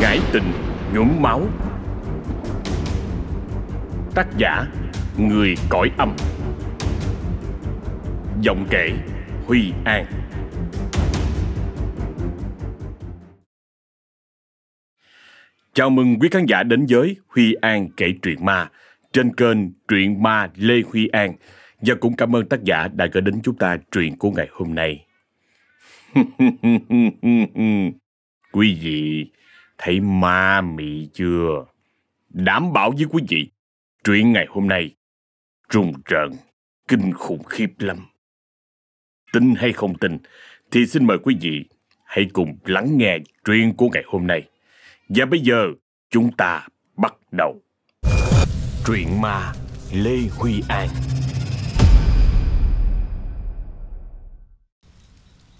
Ngải tình, nhuốm máu. Tác giả, Người cõi âm. Giọng kể, Huy An. Chào mừng quý khán giả đến với Huy An kể truyện ma, trên kênh Truyện Ma Lê Huy An. Và cũng cảm ơn tác giả đã gửi đến chúng ta truyện của ngày hôm nay. quý vị thấy ma mị chưa? Đảm bảo với quý vị, truyện ngày hôm nay trùng trợn, kinh khủng khiếp lắm. Tin hay không tin thì xin mời quý vị hãy cùng lắng nghe truyện của ngày hôm nay. Và bây giờ chúng ta bắt đầu. Truyện ma Lê Huy An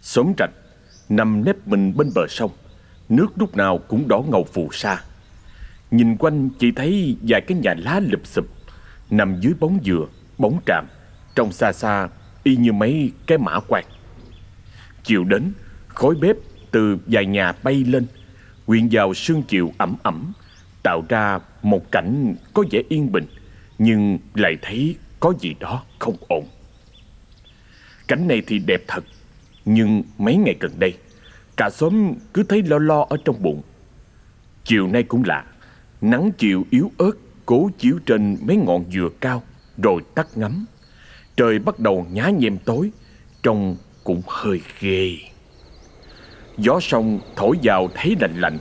Xóm trạch nằm nép mình bên bờ sông Nước lúc nào cũng đỏ ngầu phù sa. Nhìn quanh chỉ thấy vài cái nhà lá lụp xụp Nằm dưới bóng dừa, bóng tràm Trong xa xa y như mấy cái mã quạt. Chiều đến, khói bếp từ vài nhà bay lên Quyện vào sương chiều ẩm ẩm Tạo ra một cảnh có vẻ yên bình Nhưng lại thấy có gì đó không ổn. Cảnh này thì đẹp thật Nhưng mấy ngày gần đây Cả xóm cứ thấy lo lo ở trong bụng. Chiều nay cũng lạ Nắng chiều yếu ớt, Cố chiếu trên mấy ngọn dừa cao, Rồi tắt ngắm Trời bắt đầu nhá nhem tối, Trông cũng hơi ghê. Gió sông thổi vào thấy lạnh lạnh,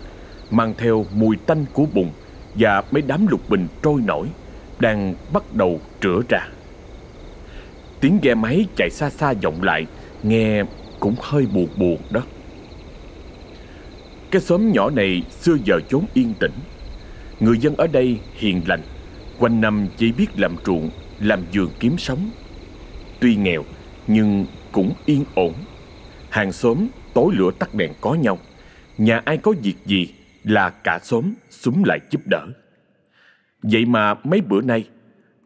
Mang theo mùi tanh của bùn Và mấy đám lục bình trôi nổi, Đang bắt đầu rửa ra. Tiếng ghe máy chạy xa xa vọng lại, Nghe cũng hơi buồn buồn đó. Cái xóm nhỏ này xưa giờ chốn yên tĩnh. Người dân ở đây hiền lành, Quanh năm chỉ biết làm ruộng, Làm vườn kiếm sống. Tuy nghèo, nhưng cũng yên ổn. Hàng xóm tối lửa tắt đèn có nhau. Nhà ai có việc gì là cả xóm súng lại giúp đỡ. Vậy mà mấy bữa nay,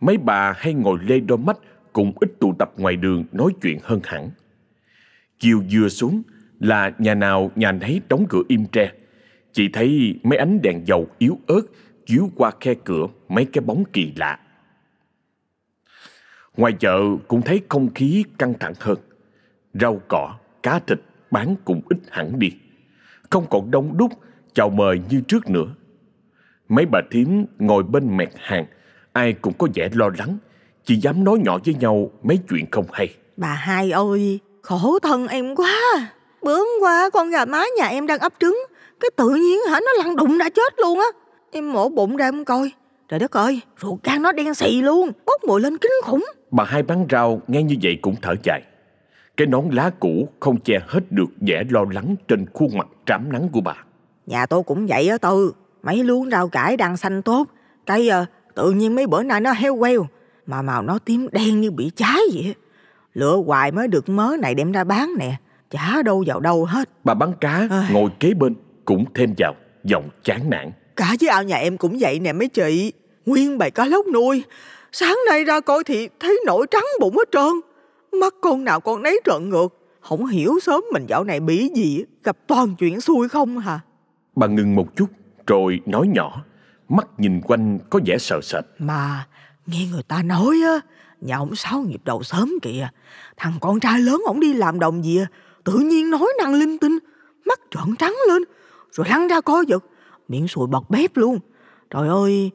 Mấy bà hay ngồi lê đôi mắt Cùng ít tụ tập ngoài đường nói chuyện hơn hẳn. Chiều vừa xuống là nhà nào nhà nấy đóng cửa im tre. Chỉ thấy mấy ánh đèn dầu yếu ớt Chiếu qua khe cửa mấy cái bóng kỳ lạ. Ngoài chợ cũng thấy không khí căng thẳng hơn. Rau cỏ, cá thịt bán cũng ít hẳn đi. Không còn đông đúc, chào mời như trước nữa. Mấy bà thím ngồi bên mẹt hàng Ai cũng có vẻ lo lắng Chỉ dám nói nhỏ với nhau mấy chuyện không hay. Bà hai ơi, khổ thân em quá. Bướm quá con gà mái nhà em đang ấp trứng. Cái tự nhiên hả? Nó lăn đụng đã chết luôn á. Em mổ bụng ra em coi. Trời đất ơi, ruột gan nó đen xì luôn Bốc mùi lên kinh khủng. Bà hai bán rau nghe như vậy cũng thở dài. Cái nón lá cũ không che hết được vẻ lo lắng trên khuôn mặt trám nắng của bà. Nhà tôi cũng vậy á Tư. Mấy luống rau cải đang xanh tốt. Cây à, tự nhiên mấy bữa nay nó heo queo Mà màu nó tím đen như bị cháy vậy. Lựa hoài mới được mớ này đem ra bán nè Chả đâu vào đâu hết. Bà bán cá Ai. ngồi kế bên cũng thêm vào giọng chán nản. Cả với ao nhà em cũng vậy nè mấy chị. Nguyên bầy cá lóc nuôi. Sáng nay ra coi thì thấy nổi trắng bụng hết trơn. Mắt con nào con nấy trợn ngược. Không hiểu sớm mình dạo này bị gì Gặp toàn chuyện xui không hả? Bà ngừng một chút rồi nói nhỏ. Mắt nhìn quanh có vẻ sợ sệt. Mà nghe người ta nói á Nhà ông Sáu nghiệp đầu sớm kìa. Thằng con trai lớn ổng đi làm đồng gì à, Tự nhiên nói năng linh tinh Mắt trợn trắng lên Rồi lăn ra co giật Miệng sùi bọt bếp luôn Trời ơi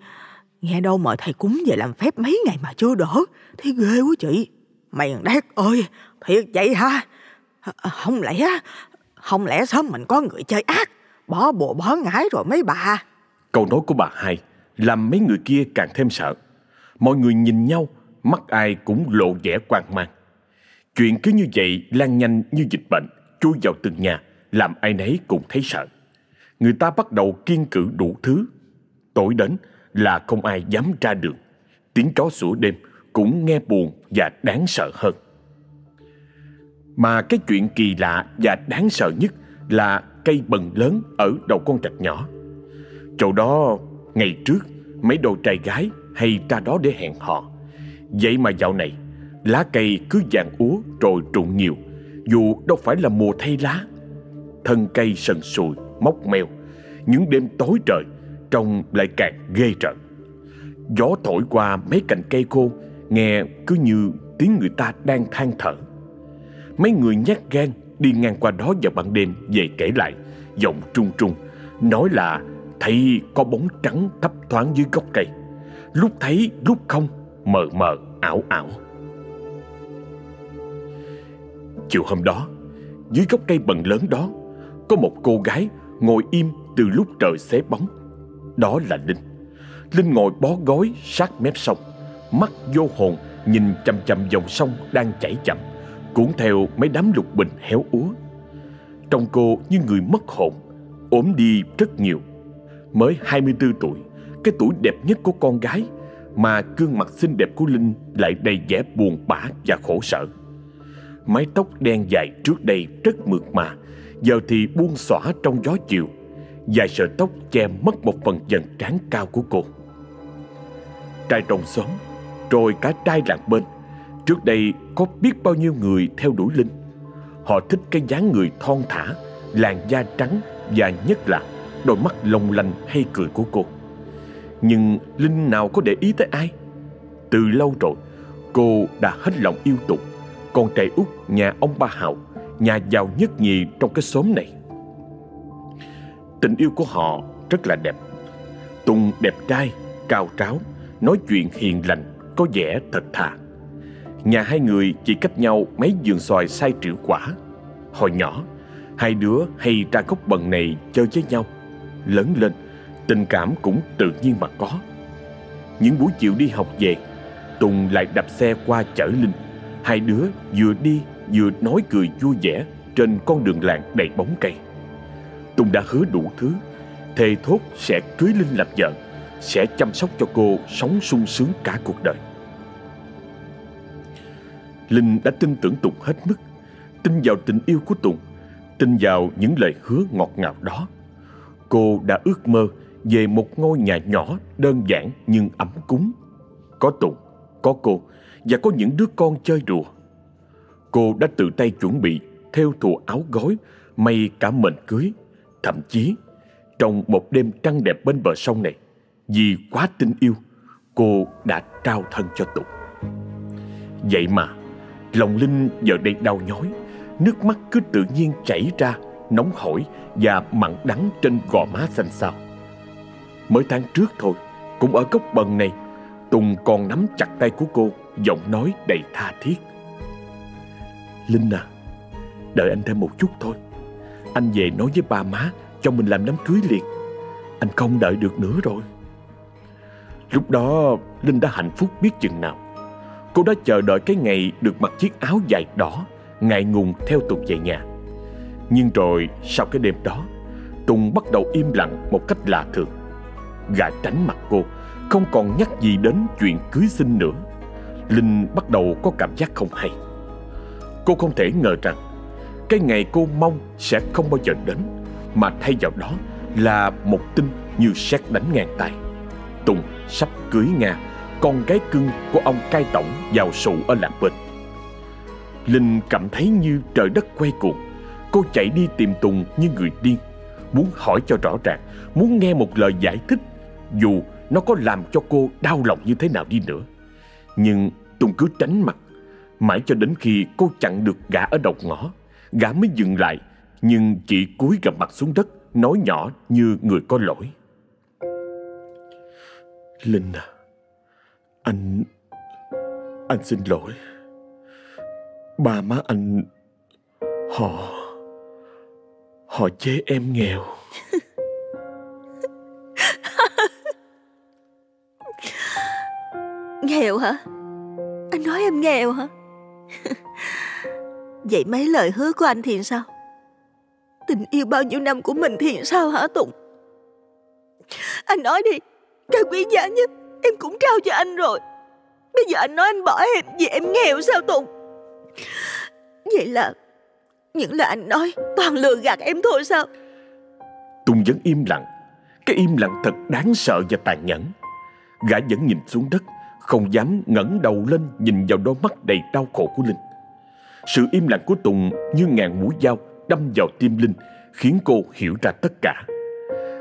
Nghe đâu mời thầy cúng về làm phép mấy ngày mà chưa đỡ Thấy ghê quá chị Mày thằng đét ơi Thiệt vậy ha Không lẽ Không lẽ sớm mình có người chơi ác Bỏ bùa bỏ ngải rồi mấy bà Câu nói của bà hai làm mấy người kia càng thêm sợ. Mọi người nhìn nhau, mắt ai cũng lộ vẻ quan mang. Chuyện cứ như vậy lan nhanh như dịch bệnh, chui vào từng nhà, làm ai nấy cũng thấy sợ. Người ta bắt đầu kiên cử đủ thứ. Tối đến là không ai dám ra đường. Tiếng chó sủa đêm cũng nghe buồn và đáng sợ hơn. Mà cái chuyện kỳ lạ và đáng sợ nhất là cây bần lớn ở đầu con trạch nhỏ. Chỗ đó ngày trước mấy đôi trai gái hay ra đó để hẹn hò. Vậy mà dạo này lá cây cứ vàng úa rồi rụng nhiều dù đâu phải là mùa thay lá. Thân cây sần sùi, móc meo, Những đêm tối trời Trông lại càng ghê rợn. Gió thổi qua mấy cành cây khô Nghe cứ như tiếng người ta đang than thở. Mấy người nhát gan đi ngang qua đó vào ban đêm về kể lại Giọng trung trung Nói là thấy có bóng trắng thấp thoáng dưới gốc cây. Lúc thấy lúc không Mờ mờ ảo ảo. Chiều hôm đó, Dưới gốc cây bần lớn đó, Có một cô gái ngồi im từ lúc trời xế bóng. Đó là Linh. Linh ngồi bó gối sát mép sông, Mắt vô hồn, nhìn chằm chằm dòng sông đang chảy chậm, Cuốn theo mấy đám lục bình héo úa. Trong cô như người mất hồn, ốm đi rất nhiều. Mới 24 tuổi, Cái tuổi đẹp nhất của con gái Mà gương mặt xinh đẹp của Linh Lại đầy vẻ buồn bã và khổ sở. Mái tóc đen dài trước đây rất mượt mà. Giờ thì buông xõa trong gió chiều. Dài sợi tóc che mất một phần dần trán cao của cô. Trai trong xóm Rồi cả trai làng bên. Trước đây có biết bao nhiêu người theo đuổi Linh. Họ thích cái dáng người thon thả, Làn da trắng Và nhất là đôi mắt long lanh hay cười của cô. Nhưng Linh nào có để ý tới ai? Từ lâu rồi, Cô đã hết lòng yêu tục. Con trai út nhà ông ba Hào Nhà giàu nhất nhì trong cái xóm này. Tình yêu của họ rất là đẹp. Tùng đẹp trai, cao tráo Nói chuyện hiền lành, có vẻ thật thà. Nhà hai người chỉ cách nhau mấy giường xoài sai triệu quả. Hồi nhỏ Hai đứa hay ra góc bần này chơi với nhau. Lớn lên Tình cảm cũng tự nhiên mà có. Những buổi chiều đi học về Tùng lại đạp xe qua chở Linh. Hai đứa vừa đi vừa nói cười vui vẻ Trên con đường làng đầy bóng cây. Tùng đã hứa đủ thứ Thề thốt sẽ cưới Linh làm vợ Sẽ chăm sóc cho cô sống sung sướng cả cuộc đời. Linh đã tin tưởng Tùng hết mức Tin vào tình yêu của Tùng Tin vào những lời hứa ngọt ngào đó. Cô đã ước mơ về một ngôi nhà nhỏ đơn giản nhưng ấm cúng. Có Tùng, có cô và có những đứa con chơi đùa. Cô đã tự tay chuẩn bị theo thùa áo gói May cả mền cưới. Thậm chí, trong một đêm trăng đẹp bên bờ sông này, Vì quá tin yêu, Cô đã trao thân cho Tùng Vậy mà, Lòng Linh giờ đây đau nhói, Nước mắt cứ tự nhiên chảy ra, Nóng hổi và mặn đắng trên gò má xanh xao. Mới tháng trước thôi, Cũng ở góc bần này, Tùng còn nắm chặt tay của cô Giọng nói đầy tha thiết. Linh à Đợi anh thêm một chút thôi. Anh về nói với ba má, Cho mình làm đám cưới liền. Anh không đợi được nữa rồi. Lúc đó, Linh đã hạnh phúc biết chừng nào. Cô đã chờ đợi cái ngày được mặc chiếc áo dài đỏ, Ngại ngùng theo Tùng về nhà. Nhưng rồi, sau cái đêm đó, Tùng bắt đầu im lặng một cách lạ thường. Gã tránh mặt cô, Không còn nhắc gì đến chuyện cưới xin nữa. Linh bắt đầu có cảm giác không hay. Cô không thể ngờ rằng, Cái ngày cô mong sẽ không bao giờ đến, Mà thay vào đó là một tin như sét đánh ngang tay. Tùng sắp cưới Nga, Con gái cưng của ông cai tổng vào sụ ở làng bên. Linh cảm thấy như trời đất quay cuồng. Cô chạy đi tìm Tùng như người điên, Muốn hỏi cho rõ ràng, Muốn nghe một lời giải thích, Dù nó có làm cho cô đau lòng như thế nào đi nữa. Nhưng Tùng cứ tránh mặt. Mãi cho đến khi cô chặn được gã ở đầu ngõ, Gã mới dừng lại, Nhưng chỉ cúi gầm mặt xuống đất, Nói nhỏ như người có lỗi. Linh à Anh Anh xin lỗi. Ba má anh, Họ Họ chế em nghèo. Nghèo hả? Anh nói em nghèo hả? Vậy mấy lời hứa của anh thì sao? Tình yêu bao nhiêu năm của mình thì sao hả Tùng? Anh nói đi, Cái quý giá nhất Em cũng trao cho anh rồi. Bây giờ anh nói anh bỏ em Vì em nghèo sao Tùng? Vậy là, Những lời anh nói toàn lừa gạt em thôi sao? Tùng vẫn im lặng. Cái im lặng thật đáng sợ và tàn nhẫn. Gã vẫn nhìn xuống đất không dám ngẩng đầu lên Nhìn vào đôi mắt đầy đau khổ của Linh. Sự im lặng của Tùng như ngàn mũi dao Đâm vào tim Linh, Khiến cô hiểu ra tất cả.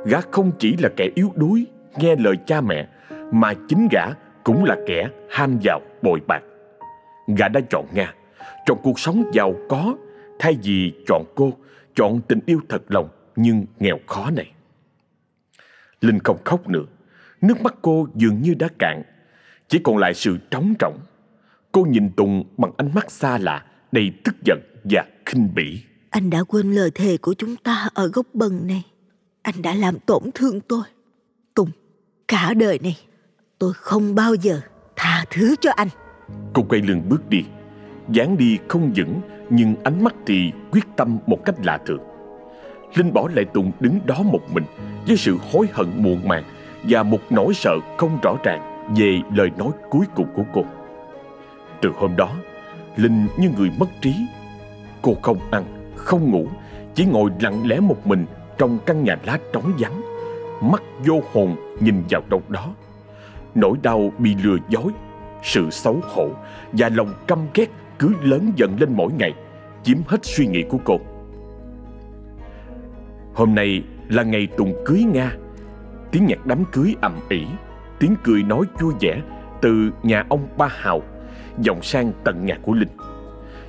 Gã không chỉ là kẻ yếu đuối, Nghe lời cha mẹ, Mà chính gã cũng là kẻ ham giàu bội bạc. Gã đã chọn Nga, Chọn cuộc sống giàu có, Thay vì chọn cô, Chọn tình yêu thật lòng Nhưng nghèo khó này. Linh không khóc nữa, Nước mắt cô dường như đã cạn chỉ còn lại sự trống trọng Cô nhìn Tùng bằng ánh mắt xa lạ Đầy tức giận và khinh bỉ. Anh đã quên lời thề của chúng ta Ở góc bần này. Anh đã làm tổn thương tôi. Tùng Cả đời này Tôi không bao giờ tha thứ cho anh. Cô quay lưng bước đi. Dáng đi không vững Nhưng ánh mắt thì quyết tâm một cách lạ thường. Linh bỏ lại Tùng đứng đó một mình Với sự hối hận muộn màng Và một nỗi sợ không rõ ràng về lời nói cuối cùng của cô. Từ hôm đó Linh như người mất trí. Cô không ăn, không ngủ Chỉ ngồi lặng lẽ một mình Trong căn nhà lá trống vắng Mắt vô hồn nhìn vào đâu đó. Nỗi đau bị lừa dối Sự xấu hổ Và lòng căm ghét cứ lớn dần lên mỗi ngày Chiếm hết suy nghĩ của cô. Hôm nay là ngày Tùng cưới Nga. Tiếng nhạc đám cưới ầm ĩ Tiếng cười nói vui vẻ Từ nhà ông Ba Hào Dòng sang tận nhà của Linh.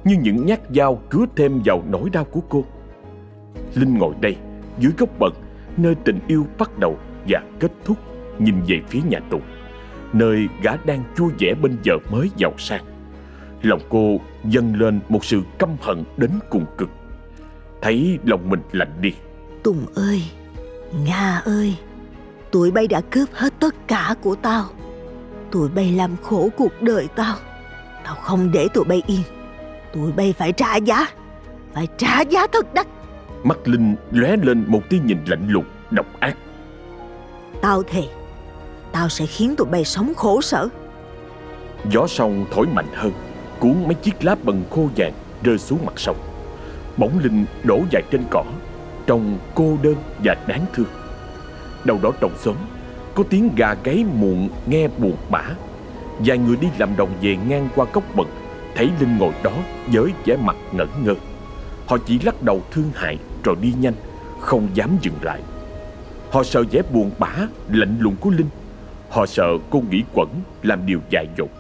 Như những nhát dao cứa thêm vào nỗi đau của cô. Linh ngồi đây, Dưới gốc bận Nơi tình yêu bắt đầu và kết thúc, Nhìn về phía nhà Tùng Nơi gã đang vui vẻ bên vợ mới giàu sang. Lòng cô dâng lên một sự căm hận đến cùng cực. Thấy lòng mình lạnh đi. Tùng ơi, Nga ơi. Tụi bay đã cướp hết tất cả của tao. Tụi bay làm khổ cuộc đời tao. Tao không để tụi bay yên. Tụi bay phải trả giá. Phải trả giá thật đắt. Mắt Linh lóe lên một tia nhìn lạnh lùng Độc ác. Tao thề Tao sẽ khiến tụi bay sống khổ sở. Gió sông thổi mạnh hơn Cuốn mấy chiếc lá bần khô vàng Rơi xuống mặt sông. Bóng Linh đổ dài trên cỏ Trông cô đơn và đáng thương Đầu đó trong xóm Có tiếng gà gáy muộn nghe buồn bã. Vài người đi làm đồng về ngang qua cốc bậc, Thấy Linh ngồi đó với vẻ mặt ngẩn ngơ. Họ chỉ lắc đầu thương hại rồi đi nhanh Không dám dừng lại. Họ sợ vẻ buồn bã, lạnh lùng của Linh. Họ sợ cô nghĩ quẩn làm điều dại dột.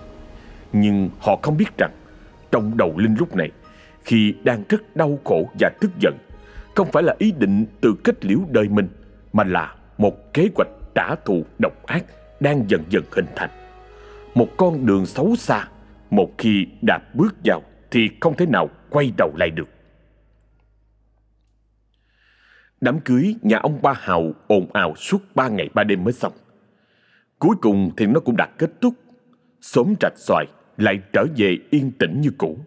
Nhưng họ không biết rằng Trong đầu Linh lúc này Khi đang rất đau khổ và tức giận Không phải là ý định tự kết liễu đời mình Mà là một kế hoạch trả thù độc ác Đang dần dần hình thành Một con đường xấu xa, Một khi đã bước vào Thì không thể nào quay đầu lại được Đám cưới nhà ông Ba Hào ồn ào suốt ba ngày ba đêm mới xong. Cuối cùng thì nó cũng đã kết thúc. Xóm trạch xoài lại trở về yên tĩnh như cũ.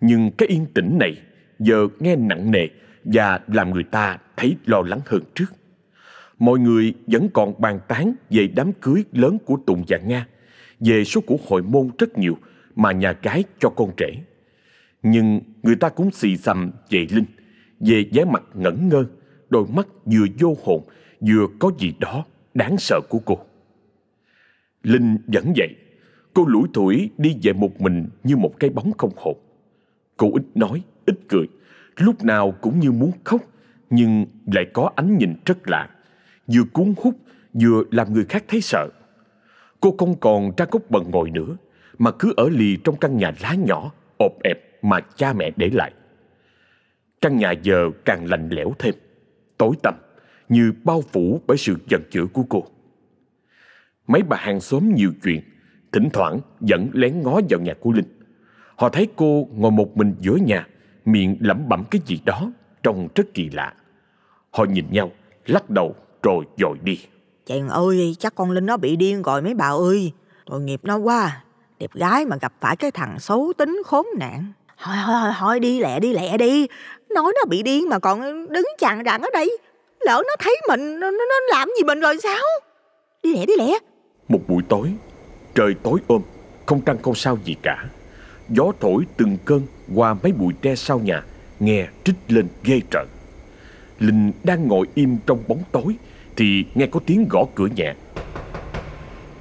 Nhưng cái yên tĩnh này giờ nghe nặng nề và làm người ta thấy lo lắng hơn trước. Mọi người vẫn còn bàn tán về đám cưới lớn của Tùng và Nga, về số của hội môn rất nhiều mà nhà gái cho con trẻ, Nhưng người ta cũng xì xầm về Linh, về vẻ mặt ngẩn ngơ đôi mắt vừa vô hồn, vừa có gì đó đáng sợ của cô. Linh vẫn vậy, cô lủi thủi đi về một mình như một cái bóng không hồn. Cô ít nói, ít cười, lúc nào cũng như muốn khóc, nhưng lại có ánh nhìn rất lạ, vừa cuốn hút, vừa làm người khác thấy sợ. Cô không còn ra gốc bần ngồi nữa, mà cứ ở lì trong căn nhà lá nhỏ, ộp ẹp mà cha mẹ để lại. Căn nhà giờ càng lạnh lẽo thêm tối tăm như bao phủ bởi sự giận dữ của cô. Mấy bà hàng xóm nhiều chuyện, thỉnh thoảng vẫn lén ngó vào nhà của Linh. Họ thấy cô ngồi một mình giữa nhà, miệng lẩm bẩm cái gì đó, trông rất kỳ lạ. Họ nhìn nhau, lắc đầu rồi dội đi. Chàng ơi, chắc con Linh nó bị điên rồi mấy bà ơi. Tội nghiệp nó quá. Đẹp gái mà gặp phải cái thằng xấu tính khốn nạn. Thôi, thôi, thôi, đi lẹ, đi lẹ đi. Nói nó bị điên mà còn đứng chặn đặng ở đây. Lỡ nó thấy mình, nó, nó làm gì mình rồi sao? Đi lẹ, đi lẹ. Một buổi tối, trời tối ôm, không trăng không sao gì cả. Gió thổi từng cơn qua mấy bụi tre sau nhà, nghe trích lên ghê trợn. Linh đang ngồi im trong bóng tối thì nghe có tiếng gõ cửa nhẹ.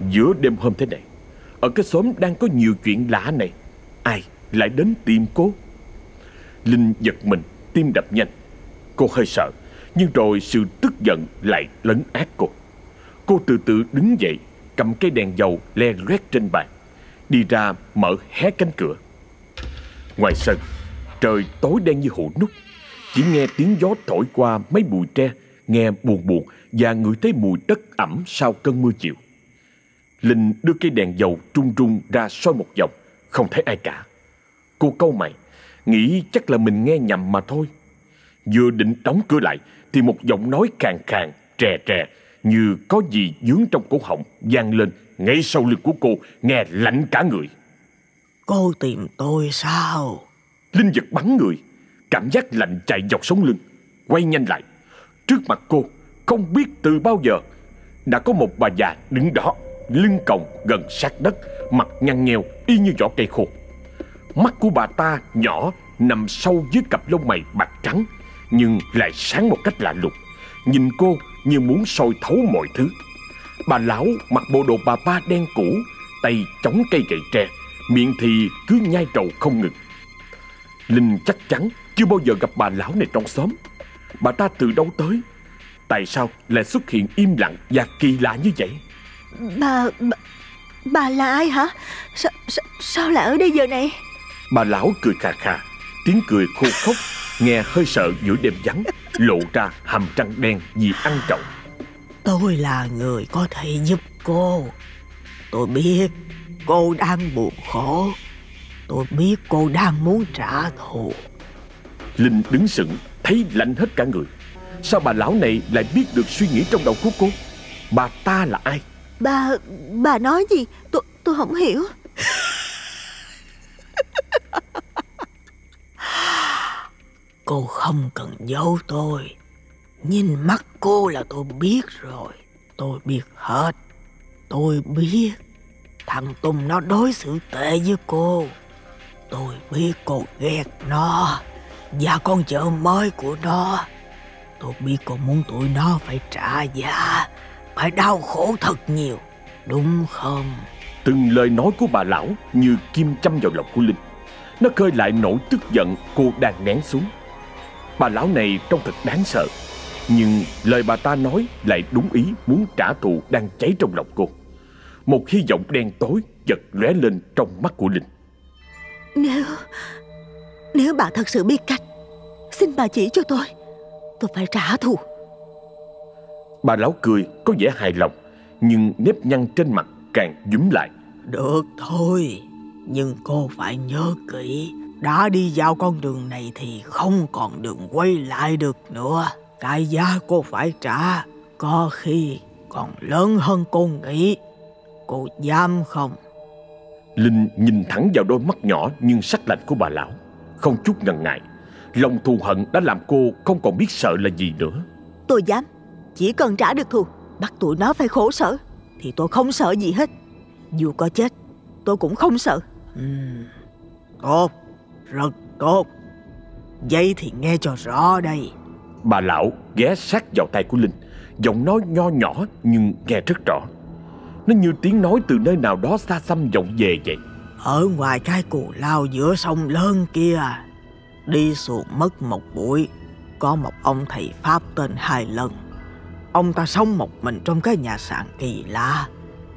Giữa đêm hôm thế này, ở cái xóm đang có nhiều chuyện lạ này, ai lại đến tìm cô? Linh giật mình, tim đập nhanh. Cô hơi sợ, Nhưng rồi sự tức giận lại lấn át cô Cô từ từ đứng dậy Cầm cây đèn dầu le loét trên bàn Đi ra mở hé cánh cửa Ngoài sân Trời tối đen như hũ nút Chỉ nghe tiếng gió thổi qua mấy bụi tre Nghe buồn buồn Và ngửi thấy mùi đất ẩm sau cơn mưa chiều. Linh đưa cây đèn dầu trung trung ra soi một vòng Không thấy ai cả. Cô câu mày Nghĩ chắc là mình nghe nhầm mà thôi. Vừa định đóng cửa lại Thì một giọng nói khàn khàn, trè trè Như có gì dướng trong cổ họng vang lên ngay sau lưng của cô Nghe lạnh cả người. Cô tìm tôi sao? Linh giật bắn người Cảm giác lạnh chạy dọc sống lưng Quay nhanh lại Trước mặt cô, Không biết từ bao giờ. Đã có một bà già đứng đó, Lưng còng gần sát đất, Mặt nhăn nheo y như vỏ cây khô. Mắt của bà ta nhỏ, Nằm sâu dưới cặp lông mày bạc trắng, Nhưng lại sáng một cách lạ lùng. Nhìn cô như muốn soi thấu mọi thứ. Bà lão mặc bộ đồ bà ba đen cũ, Tay chống cây gậy tre, Miệng thì cứ nhai trầu không ngừng. Linh chắc chắn chưa bao giờ gặp bà lão này trong xóm. Bà ta từ đâu tới? Tại sao lại xuất hiện im lặng và kỳ lạ như vậy? Bà... Bà, bà là ai hả? Sao, sao, sao lại ở đây giờ này? Bà lão cười khà khà Tiếng cười khô khốc Nghe hơi sợ giữa đêm vắng Lộ ra hàm răng đen vì ăn trộm. Tôi là người có thể giúp cô. Tôi biết cô đang buồn khổ. Tôi biết cô đang muốn trả thù. Linh đứng sững Thấy lạnh hết cả người. Sao bà lão này lại biết được suy nghĩ trong đầu của cô? Bà ta là ai? Bà... bà nói gì? Tôi... tôi không hiểu. Cô không cần giấu tôi. Nhìn mắt cô là tôi biết rồi. Tôi biết hết. Tôi biết Thằng Tùng nó đối xử tệ với cô. Tôi biết cô ghét nó Và con vợ mới của nó. Tôi biết cô muốn tụi nó phải trả giá. Phải đau khổ thật nhiều. Đúng không? Từng lời nói của bà lão Như kim châm vào lòng của Linh. Nó khơi lại nỗi tức giận cô đang nén xuống. Bà lão này trông thật đáng sợ. Nhưng lời bà ta nói lại đúng ý muốn trả thù đang cháy trong lòng cô. Một hy vọng đen tối chợt lóe lên trong mắt của Linh. Nếu... Nếu bà thật sự biết cách Xin bà chỉ cho tôi Tôi phải trả thù Bà lão cười có vẻ hài lòng Nhưng nếp nhăn trên mặt càng dúm lại Được thôi Nhưng cô phải nhớ kỹ đã đi vào con đường này thì không còn đường quay lại được nữa. Cái giá cô phải trả có khi còn lớn hơn cô nghĩ. Cô dám không? Linh nhìn thẳng vào đôi mắt nhỏ nhưng sắc lạnh của bà lão. Không chút ngần ngại. Lòng thù hận đã làm cô không còn biết sợ là gì nữa. Tôi dám. Chỉ cần trả được thù, bắt tụi nó phải khổ sở. Thì tôi không sợ gì hết. Dù có chết, tôi cũng không sợ. Uhm, tốt. Rất tốt Vậy thì nghe cho rõ đây Bà lão ghé sát vào tay của Linh Giọng nói nho nhỏ nhưng nghe rất rõ Nó như tiếng nói từ nơi nào đó xa xăm vọng về vậy ở ngoài cái cù lao giữa sông lớn kia, Đi xuống mất một buổi, Có một ông thầy Pháp tên hai lần. Ông ta sống một mình trong cái nhà sàn kỳ lạ,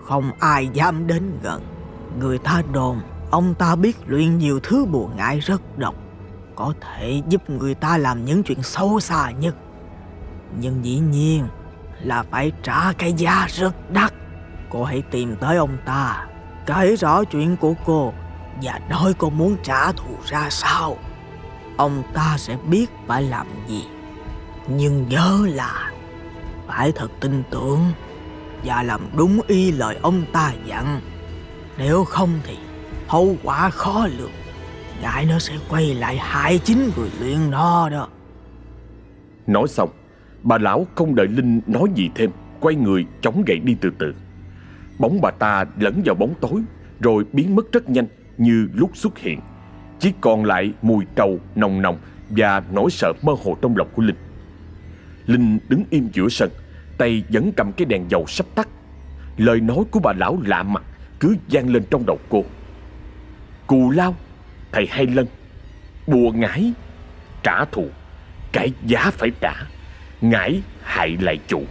Không ai dám đến gần. Người ta đồn Ông ta biết luyện nhiều thứ bùa ngải rất độc, Có thể giúp người ta làm những chuyện sâu xa nhất. Nhưng dĩ nhiên là phải trả cái giá rất đắt Cô hãy tìm tới ông ta. Kể rõ chuyện của cô Và nói cô muốn trả thù ra sao. Ông ta sẽ biết phải làm gì. Nhưng nhớ là Phải thật tin tưởng Và làm đúng y lời ông ta dặn. Nếu không thì hậu quả khó lường. Ngại nó sẽ quay lại hại chính người luyện nó đó. Nói xong, bà lão không đợi linh nói gì thêm, quay người chống gậy đi từ từ bóng bà ta lẫn vào bóng tối, rồi biến mất rất nhanh như lúc xuất hiện. Chỉ còn lại mùi trầu nồng nồng và nỗi sợ mơ hồ trong lòng của linh. Linh đứng im giữa sân, tay vẫn cầm cái đèn dầu sắp tắt. Lời nói của bà lão lạ mặt cứ vang lên trong đầu cô. Cù lao, thầy hai lân, bùa ngải, trả thù, cái giá phải trả, ngải hại lại chủ.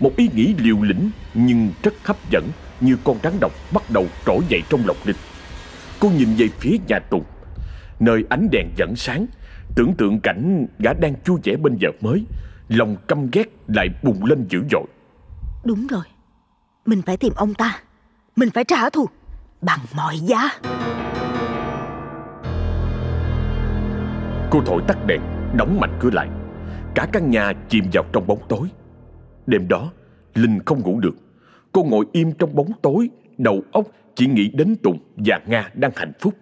Một ý nghĩ liều lĩnh nhưng rất hấp dẫn như con rắn độc bắt đầu trỗi dậy trong lòng Linh. Cô nhìn về phía nhà Tùng, nơi ánh đèn dẫn sáng, tưởng tượng cảnh gã đang vui vẻ bên vợ mới, lòng căm ghét lại bùng lên dữ dội. Đúng rồi, mình phải tìm ông ta, mình phải trả thù bằng mọi giá. Cô thổi tắt đèn, đóng mạnh cửa lại. Cả căn nhà chìm vào trong bóng tối. Đêm đó, Linh không ngủ được. Cô ngồi im trong bóng tối, đầu óc chỉ nghĩ đến Tùng và Nga đang hạnh phúc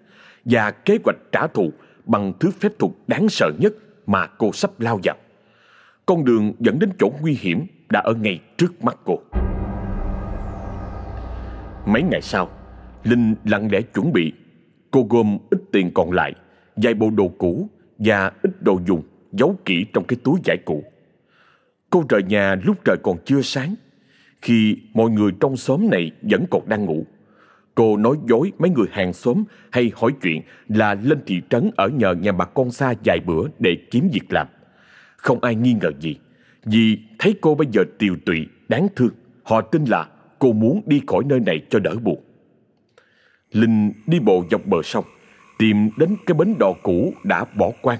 và kế hoạch trả thù bằng thứ phép thuật đáng sợ nhất mà cô sắp lao vào. Con đường dẫn đến chỗ nguy hiểm đã ở ngay trước mắt cô. Mấy ngày sau, Linh lặng lẽ chuẩn bị. Cô gom ít tiền còn lại, vài bộ đồ cũ và ít đồ dùng giấu kỹ trong cái túi giải cụ. Cô rời nhà lúc trời còn chưa sáng, khi mọi người trong xóm này vẫn còn đang ngủ. Cô nói dối mấy người hàng xóm hay hỏi chuyện là lên thị trấn ở nhờ nhà bà con xa vài bữa để kiếm việc làm. Không ai nghi ngờ gì, vì thấy cô bây giờ tiều tụy, đáng thương. Họ tin là cô muốn đi khỏi nơi này cho đỡ buồn. Linh đi bộ dọc bờ sông, tìm đến cái bến đò cũ đã bỏ quan.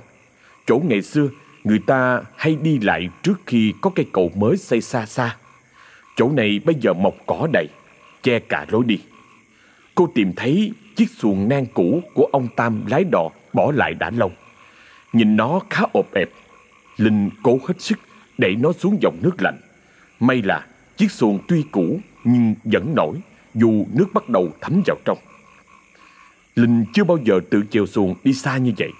Chỗ ngày xưa người ta hay đi lại trước khi có cây cầu mới xây xa xa. Chỗ này bây giờ mọc cỏ đầy, che cả lối đi. Cô tìm thấy chiếc xuồng nan cũ của ông Tam lái đò bỏ lại đã lâu. Nhìn nó khá ộp ẹp. Linh cố hết sức đẩy nó xuống dòng nước lạnh. May là chiếc xuồng tuy cũ nhưng vẫn nổi dù nước bắt đầu thấm vào trong. Linh chưa bao giờ tự chèo xuồng đi xa như vậy,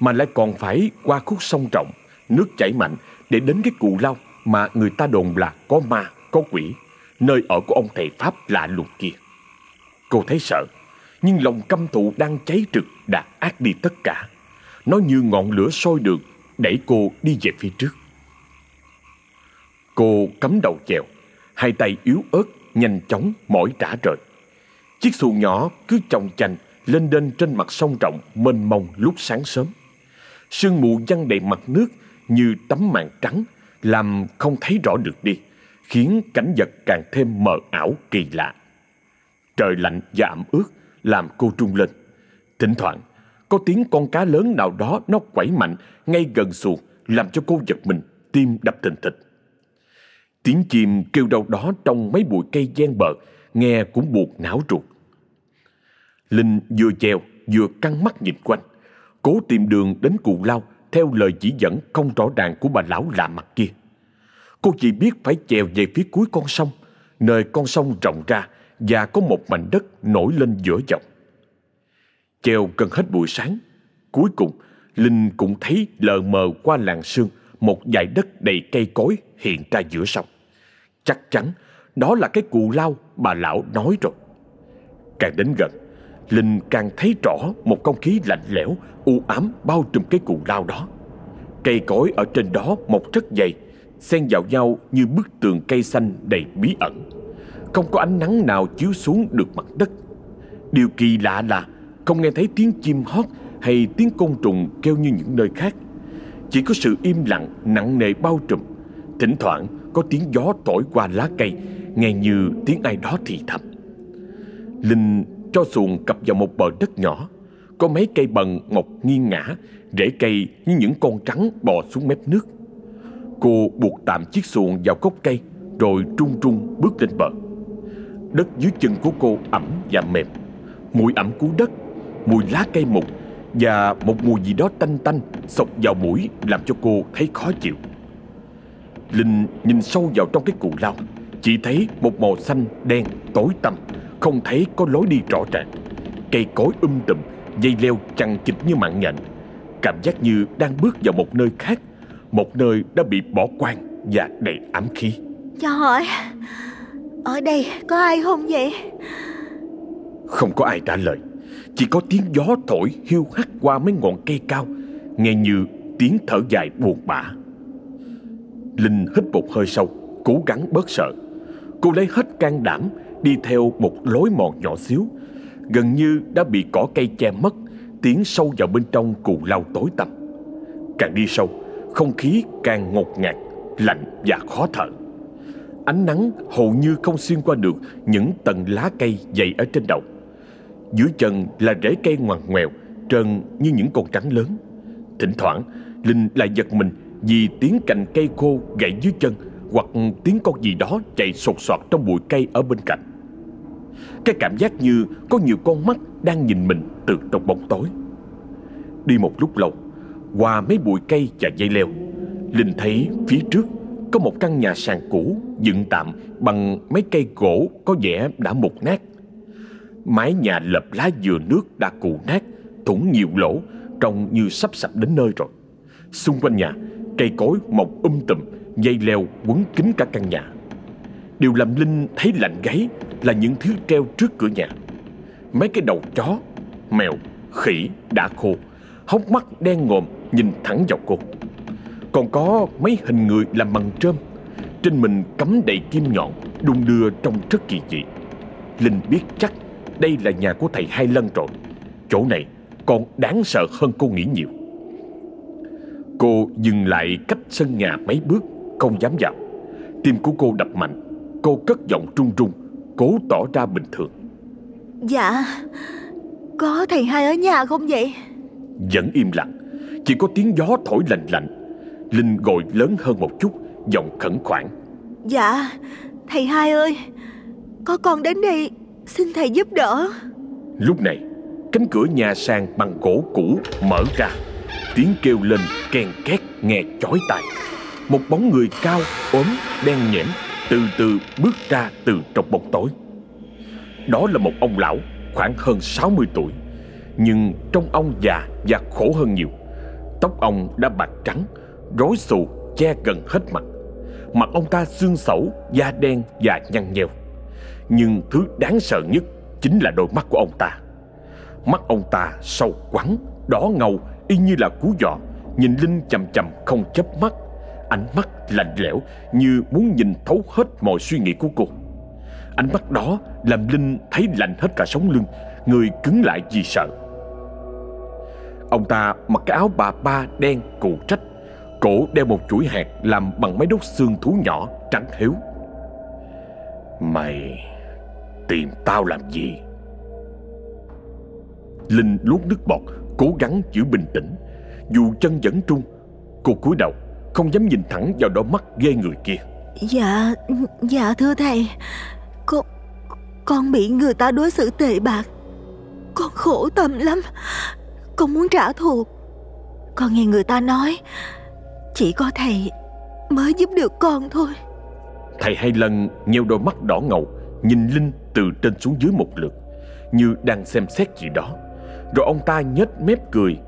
mà lại còn phải qua khúc sông rộng, nước chảy mạnh để đến cái cụ lao mà người ta đồn là có ma, có quỷ, nơi ở của ông thầy Pháp lạ lùng kia. Cô thấy sợ, nhưng lòng căm thù đang cháy rực đã ác đi tất cả. Nó như ngọn lửa sôi được, đẩy cô đi về phía trước. Cô cắm đầu chèo, hai tay yếu ớt, nhanh chóng mỏi trả rời. Chiếc xuồng nhỏ cứ chồng chành lên đên trên mặt sông rộng mênh mông lúc sáng sớm. Sương mù văng đầy mặt nước như tấm màn trắng làm không thấy rõ được đi, khiến cảnh vật càng thêm mờ ảo kỳ lạ. Trời lạnh và ẩm ướt làm cô trung lên. Thỉnh thoảng, có tiếng con cá lớn nào đó nó quẩy mạnh ngay gần xuồng làm cho cô giật mình, tim đập thình thịch. Tiếng chim kêu đâu đó trong mấy bụi cây gian bờ, nghe cũng buộc não ruột. Linh vừa treo vừa căng mắt nhìn quanh, cố tìm đường đến cụ lao theo lời chỉ dẫn không rõ ràng của bà lão lạ mặt kia. Cô chỉ biết phải chèo về phía cuối con sông, nơi con sông rộng ra và có một mảnh đất nổi lên giữa dòng. Chèo gần hết buổi sáng, cuối cùng Linh cũng thấy lờ mờ qua làng sương một dải đất đầy cây cối hiện ra giữa sông. Chắc chắn đó là cái cụ lao bà lão nói rồi. Càng đến gần, Linh càng thấy rõ một không khí lạnh lẽo, u ám bao trùm cái cù lao đó. Cây cối ở trên đó mọc rất dày, xen vào nhau như bức tường cây xanh đầy bí ẩn. Không có ánh nắng nào chiếu xuống được mặt đất. Điều kỳ lạ là không nghe thấy tiếng chim hót hay tiếng côn trùng kêu như những nơi khác. Chỉ có sự im lặng nặng nề bao trùm. Thỉnh thoảng có tiếng gió thổi qua lá cây, nghe như tiếng ai đó thì thầm. Linh cho xuồng cập vào một bờ đất nhỏ. Có mấy cây bần mọc nghiêng ngã, rễ cây như những con trắng bò xuống mép nước. Cô buộc tạm chiếc xuồng vào gốc cây, rồi trung trung bước lên bờ. Đất dưới chân của cô ẩm và mềm. Mùi ẩm của đất, mùi lá cây mục và một mùi gì đó tanh tanh Sọc vào mũi làm cho cô thấy khó chịu. Linh nhìn sâu vào trong cái cụ lao, chỉ thấy một màu xanh đen tối tăm không thấy có lối đi rõ ràng. Cây cối um tùm Dây leo chằng chịt như mạng nhện. Cảm giác như đang bước vào một nơi khác Một nơi đã bị bỏ quang Và đầy ám khí. Cho hỏi Ở đây có ai không vậy? Không có ai trả lời. Chỉ có tiếng gió thổi hiu hắt qua mấy ngọn cây cao Nghe như tiếng thở dài buồn bã. Linh hít một hơi sâu Cố gắng bớt sợ. Cô lấy hết can đảm đi theo một lối mòn nhỏ xíu, gần như đã bị cỏ cây che mất, tiến sâu vào bên trong cù lao tối tăm. Càng đi sâu, không khí càng ngột ngạt, lạnh và khó thở. Ánh nắng hầu như không xuyên qua được những tầng lá cây dày ở trên đầu. Dưới chân là rễ cây ngoằn ngoèo, trơn như những con trắng lớn. Thỉnh thoảng, Linh lại giật mình vì tiếng cành cây khô gãy dưới chân hoặc tiếng con gì đó chạy sột soạt trong bụi cây ở bên cạnh. Cái cảm giác như có nhiều con mắt đang nhìn mình từ trong bóng tối. Đi một lúc lâu, qua mấy bụi cây và dây leo, Linh thấy phía trước có một căn nhà sàn cũ dựng tạm bằng mấy cây gỗ có vẻ đã mục nát. Mái nhà lợp lá dừa nước đã cụ nát, thủng nhiều lỗ, trông như sắp sập đến nơi rồi. Xung quanh nhà, cây cối mọc um tùm, dây leo quấn kín cả căn nhà. Điều làm Linh thấy lạnh gáy là những thứ treo trước cửa nhà. Mấy cái đầu chó, mèo, khỉ đã khô, hốc mắt đen ngòm nhìn thẳng vào cô. Còn có mấy hình người làm bằng trơm, trên mình cắm đầy kim nhọn, đung đưa trông rất kỳ dị. Linh biết chắc đây là nhà của thầy Hai Lân rồi. Chỗ này còn đáng sợ hơn cô nghĩ nhiều. Cô dừng lại cách sân nhà mấy bước, không dám vào. Tim của cô đập mạnh, cô cất giọng trung trung, cố tỏ ra bình thường. Dạ, có thầy hai ở nhà không vậy? Vẫn im lặng, chỉ có tiếng gió thổi lạnh lạnh. Linh gọi lớn hơn một chút, giọng khẩn khoản. Dạ, thầy hai ơi, có con đến đây, xin thầy giúp đỡ. Lúc này, cánh cửa nhà sàn bằng gỗ cũ mở ra Tiếng kêu lên ken két nghe chói tai Một bóng người cao, ốm, đen nhẽm từ từ bước ra từ trong bóng tối. Đó là một ông lão khoảng hơn 60 tuổi Nhưng trông ông già và khổ hơn nhiều. Tóc ông đã bạc trắng Rối xù che gần hết mặt. Mặt ông ta xương sẩu, da đen và nhăn nheo. Nhưng thứ đáng sợ nhất chính là đôi mắt của ông ta. Mắt ông ta sâu quắn, đỏ ngầu y như là cú giò, Nhìn Linh chầm chầm không chớp mắt. Ánh mắt lạnh lẽo, như muốn nhìn thấu hết mọi suy nghĩ của cô. Ánh mắt đó làm Linh thấy lạnh hết cả sống lưng, Người cứng lại vì sợ. Ông ta mặc cái áo bà ba đen cụ trách, Cổ đeo một chuỗi hạt làm bằng mấy đốt xương thú nhỏ trắng hiếu Mày tìm tao làm gì? Linh nuốt nước bọt, Cố gắng giữ bình tĩnh. Dù chân vẫn trung, Cô cúi đầu không dám nhìn thẳng vào đôi mắt ghê người kia. Dạ Dạ thưa thầy. Con Con bị người ta đối xử tệ bạc. Con khổ tâm lắm. Con muốn trả thù. Con nghe người ta nói Chỉ có thầy Mới giúp được con thôi. Thầy hai lần nheo đôi mắt đỏ ngầu Nhìn Linh từ trên xuống dưới một lượt Như đang xem xét gì đó. Rồi ông ta nhếch mép cười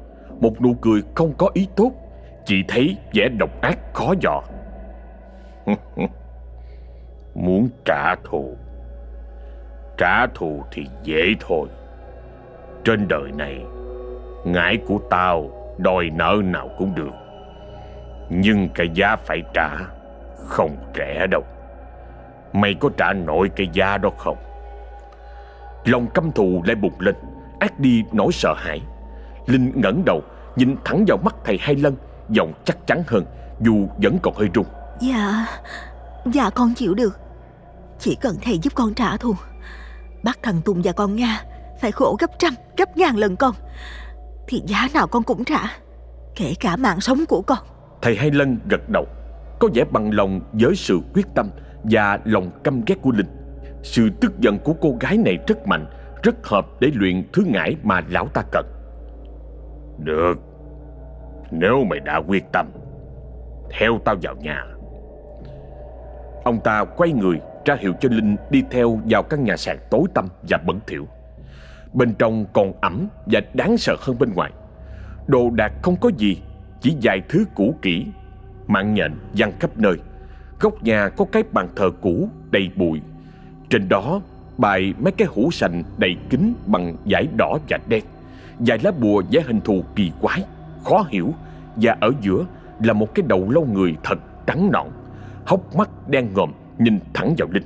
Một nụ cười không có ý tốt chỉ thấy vẻ độc ác khó dò. Muốn trả thù. Trả thù thì dễ thôi. Trên đời này, Ngải của tao Đòi nợ nào cũng được. Nhưng cái giá phải trả Không rẻ đâu. Mày có trả nổi cái giá đó không? Lòng căm thù lại bùng lên. Ác đi nỗi sợ hãi. Linh ngẩng đầu, Nhìn thẳng vào mắt thầy Hai Lân. Giọng chắc chắn hơn Dù vẫn còn hơi run. Dạ Dạ con chịu được. Chỉ cần thầy giúp con trả thù Bác thần Tùng và con Nga Phải khổ gấp trăm, gấp ngàn lần con Thì giá nào con cũng trả Kể cả mạng sống của con. Thầy Hai Lân gật đầu Có vẻ bằng lòng với sự quyết tâm Và lòng căm ghét của Linh. Sự tức giận của cô gái này rất mạnh rất hợp để luyện thứ ngải mà lão ta cần. Được, nếu mày đã quyết tâm, theo tao vào nhà. Ông ta quay người ra hiệu cho Linh đi theo vào căn nhà sàn tối tăm và bẩn thỉu. Bên trong còn ẩm và đáng sợ hơn bên ngoài. Đồ đạc không có gì, chỉ vài thứ cũ kỹ, mạng nhện văng khắp nơi. Góc nhà có cái bàn thờ cũ đầy bụi. Trên đó bày mấy cái hũ sành đầy kính bằng vải đỏ và đen Vài lá bùa vẽ hình thù kỳ quái, khó hiểu Và ở giữa là một cái đầu lâu người thật trắng nọn Hốc mắt đen ngòm nhìn thẳng vào Linh.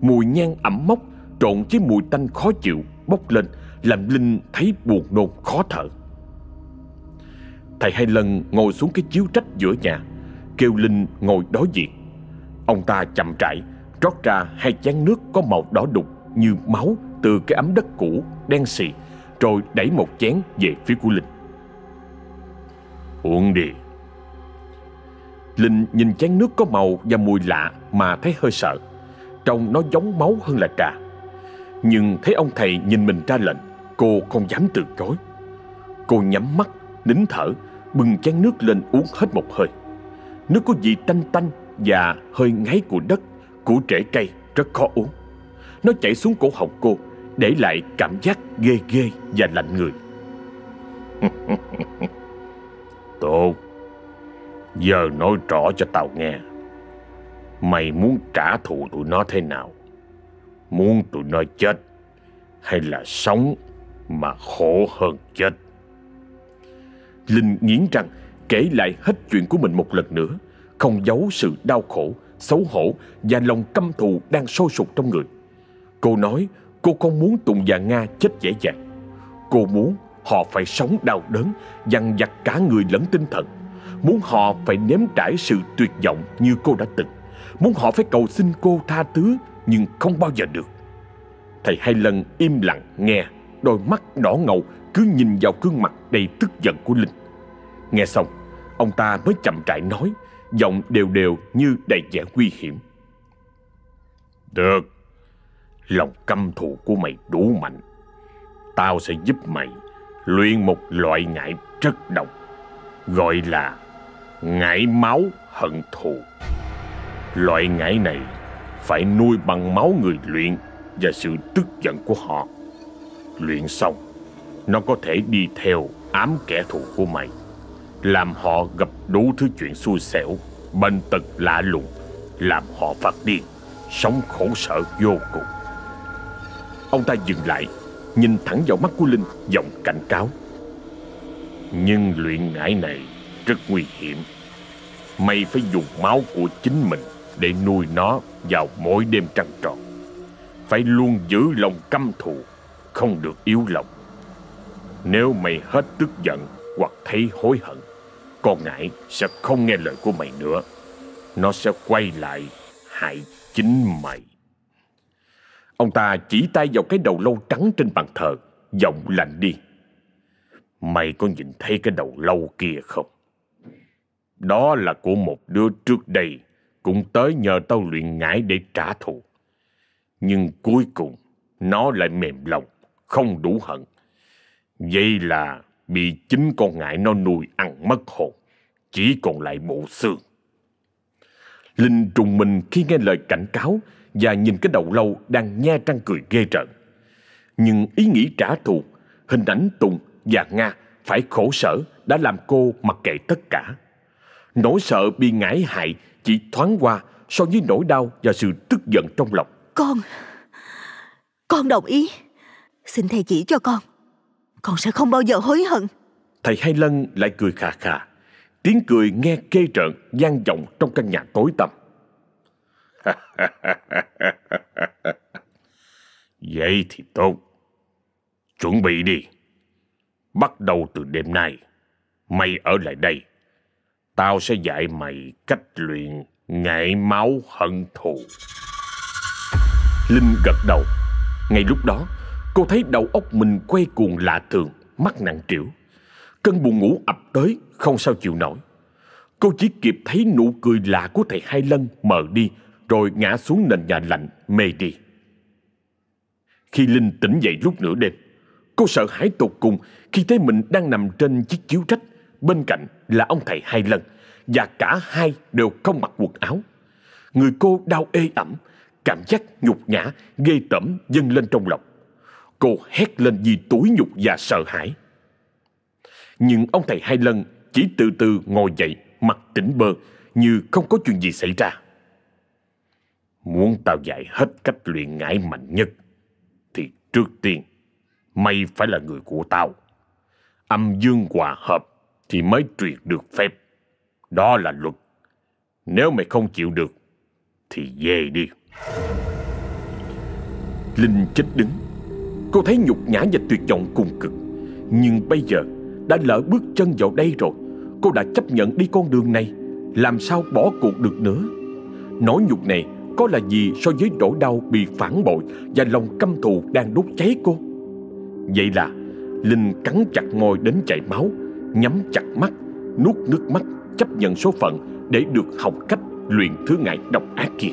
Mùi nhang ẩm mốc trộn với mùi tanh khó chịu bốc lên, Làm Linh thấy buồn nôn khó thở. Thầy hai lần ngồi xuống cái chiếu trách giữa nhà, Kêu Linh ngồi đối diện. Ông ta chậm rãi Rót ra hai chén nước có màu đỏ đục Như máu từ cái ấm đất cũ, Đen xì, Rồi đẩy một chén về phía của Linh. Uống đi. Linh nhìn chén nước có màu và mùi lạ Mà thấy hơi sợ. Trông nó giống máu hơn là trà. Nhưng thấy ông thầy nhìn mình ra lệnh Cô không dám từ chối. Cô nhắm mắt, nín thở Bưng chén nước lên uống hết một hơi. Nước có vị tanh tanh Và hơi ngáy của đất Của rễ cây rất khó uống. Nó chảy xuống cổ họng cô Để lại cảm giác ghê ghê và lạnh người. Tốt Giờ nói rõ cho tao nghe. Mày muốn trả thù tụi nó thế nào? Muốn tụi nó chết Hay là sống Mà khổ hơn chết? Linh nghiến răng, Kể lại hết chuyện của mình một lần nữa, Không giấu sự đau khổ, Xấu hổ Và lòng căm thù đang sôi sục trong người. Cô nói, cô không muốn Tùng và Nga chết dễ dàng. Cô muốn họ phải sống đau đớn, Dằn vặt cả người lẫn tinh thần. Muốn họ phải nếm trải sự tuyệt vọng như cô đã từng. Muốn họ phải cầu xin cô tha thứ, Nhưng không bao giờ được. Thầy hai lần im lặng nghe, Đôi mắt đỏ ngầu cứ nhìn vào gương mặt đầy tức giận của Linh. Nghe xong, Ông ta mới chậm rãi nói, Giọng đều đều như đầy vẻ nguy hiểm. Được, Lòng căm thù của mày đủ mạnh. Tao sẽ giúp mày. Luyện một loại ngải rất độc, Gọi là Ngải máu hận thù. Loại ngải này Phải nuôi bằng máu người luyện Và sự tức giận của họ. Luyện xong, Nó có thể đi theo ám kẻ thù của mày, Làm họ gặp đủ thứ chuyện xui xẻo, Bệnh tật lạ lùng, Làm họ phát điên, Sống khổ sở vô cùng. Ông ta dừng lại Nhìn thẳng vào mắt của Linh, Giọng cảnh cáo. Nhưng luyện ngải này rất nguy hiểm. Mày phải dùng máu của chính mình Để nuôi nó vào mỗi đêm trăng tròn. Phải luôn giữ lòng căm thù, Không được yếu lòng. Nếu mày hết tức giận Hoặc thấy hối hận, Con ngải sẽ không nghe lời của mày nữa. Nó sẽ quay lại hại chính mày. Ông ta chỉ tay vào cái đầu lâu trắng trên bàn thờ Giọng lạnh đi Mày có nhìn thấy cái đầu lâu kia không? Đó là của một đứa trước đây cũng tới nhờ tao luyện ngải để trả thù. Nhưng cuối cùng nó lại mềm lòng, không đủ hận. Vậy là bị chính con ngải nó nuôi ăn mất hồn, chỉ còn lại bộ xương. Linh trùng mình khi nghe lời cảnh cáo và nhìn cái đầu lâu đang nhe răng cười ghê rợn. Nhưng ý nghĩ trả thù, hình ảnh Tùng và Nga phải khổ sở đã làm cô mặc kệ tất cả. Nỗi sợ bị ngải hại chỉ thoáng qua so với nỗi đau và sự tức giận trong lòng. Con, con đồng ý. Xin thầy chỉ cho con. Con sẽ không bao giờ hối hận. Thầy Hai Lân lại cười khà khà. Tiếng cười nghe kê trợn gian vọng trong căn nhà tối tăm. Vậy thì tốt. Chuẩn bị đi. Bắt đầu từ đêm nay, mày ở lại đây Tao sẽ dạy mày cách luyện ngại máu hận thù. Linh gật đầu. Ngay lúc đó, cô thấy đầu óc mình quay cuồng lạ thường, mắt nặng trĩu. Cơn buồn ngủ ập tới, không sao chịu nổi. Cô chỉ kịp thấy nụ cười lạ của thầy Hai Lân mờ đi, rồi ngã xuống nền nhà lạnh, mê đi. Khi Linh tỉnh dậy lúc nửa đêm, cô sợ hãi tột cùng khi thấy mình đang nằm trên chiếc chiếu trách Bên cạnh là ông thầy hai lần Và cả hai đều không mặc quần áo. Người cô đau ê ẩm Cảm giác nhục nhã Ghê tẩm dâng lên trong lòng. Cô hét lên vì túi nhục và sợ hãi. Nhưng ông thầy hai lần Chỉ từ từ ngồi dậy Mặt tỉnh bơ Như không có chuyện gì xảy ra. Muốn tao dạy hết cách luyện ngải mạnh nhất Thì trước tiên Mày phải là người của tao Âm dương hòa hợp thì mới truyền được phép. Đó là luật. Nếu mày không chịu được, thì về đi. Linh chết đứng. Cô thấy nhục nhã và tuyệt vọng cùng cực. Nhưng bây giờ, đã lỡ bước chân vào đây rồi. Cô đã chấp nhận đi con đường này. Làm sao bỏ cuộc được nữa Nỗi nhục này có là gì so với nỗi đau bị phản bội Và lòng căm thù đang đốt cháy cô? Vậy là, Linh cắn chặt môi đến chảy máu, Nhắm chặt mắt, Nuốt nước mắt, Chấp nhận số phận Để được học cách luyện thứ ngại độc ác kia.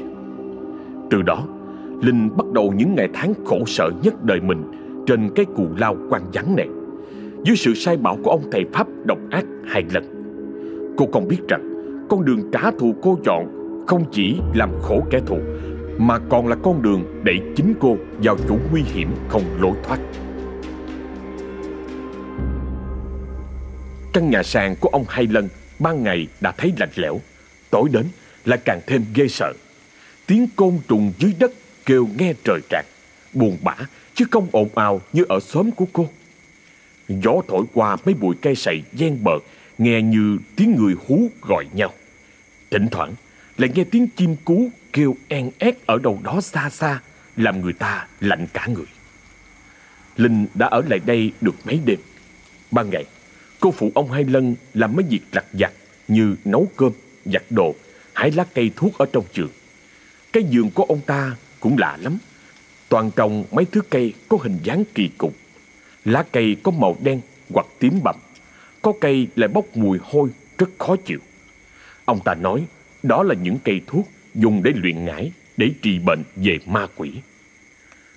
Từ đó, Linh bắt đầu những ngày tháng khổ sở nhất đời mình Trên cái cù lao quan vắng này, Dưới sự sai bảo của ông thầy Pháp độc ác hai lần. Cô còn biết rằng Con đường trả thù cô chọn không chỉ làm khổ kẻ thù Mà còn là con đường đẩy chính cô vào chỗ nguy hiểm không lối thoát Căn nhà sàn của ông Hai Lân ban ngày đã thấy lạnh lẽo, tối đến lại càng thêm ghê sợ. Tiếng côn trùng dưới đất kêu nghe trời trạc, buồn bã chứ không ồn ào như ở xóm của cô. Gió thổi qua mấy bụi cây sậy ven bờ, nghe như tiếng người hú gọi nhau. Thỉnh thoảng lại nghe tiếng chim cú kêu en ét ở đâu đó xa xa, làm người ta lạnh cả người. Linh đã ở lại đây được mấy đêm. Ban ngày, Cô phụ ông Hai Lân làm mấy việc lặt vặt như nấu cơm, giặt đồ, hái lá cây thuốc ở trong trường. Cái giường của ông ta cũng lạ lắm. Toàn trồng mấy thứ cây có hình dáng kỳ cục. Lá cây có màu đen hoặc tím bầm. Có cây lại bốc mùi hôi rất khó chịu. Ông ta nói đó là những cây thuốc dùng để luyện ngải, để trị bệnh về ma quỷ.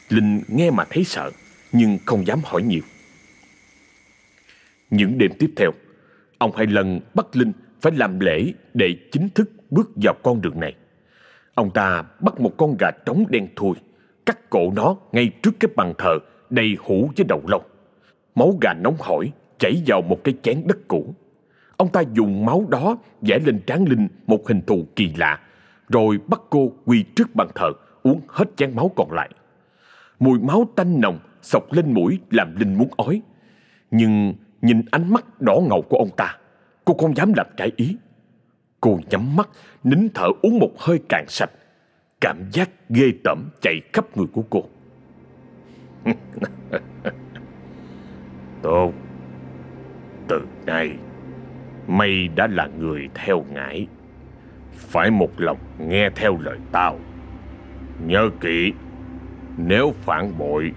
Linh nghe mà thấy sợ, nhưng không dám hỏi nhiều. Những đêm tiếp theo, ông hai lần bắt Linh phải làm lễ để chính thức bước vào con đường này. Ông ta bắt một con gà trống đen thui, cắt cổ nó ngay trước cái bàn thờ đầy hũ với đầu lâu. Máu gà nóng hổi chảy vào một cái chén đất cũ. Ông ta dùng máu đó vẽ lên trán Linh một hình thù kỳ lạ, rồi bắt cô quỳ trước bàn thờ uống hết chén máu còn lại. Mùi máu tanh nồng sộc lên mũi làm Linh muốn ói. Nhưng Nhìn ánh mắt đỏ ngầu của ông ta Cô không dám làm trái ý Cô nhắm mắt Nín thở uống một hơi cạn sạch Cảm giác ghê tởm chạy khắp người của cô Tốt Từ nay Mày đã là người theo ngải. Phải một lòng nghe theo lời tao. Nhớ kỹ, Nếu phản bội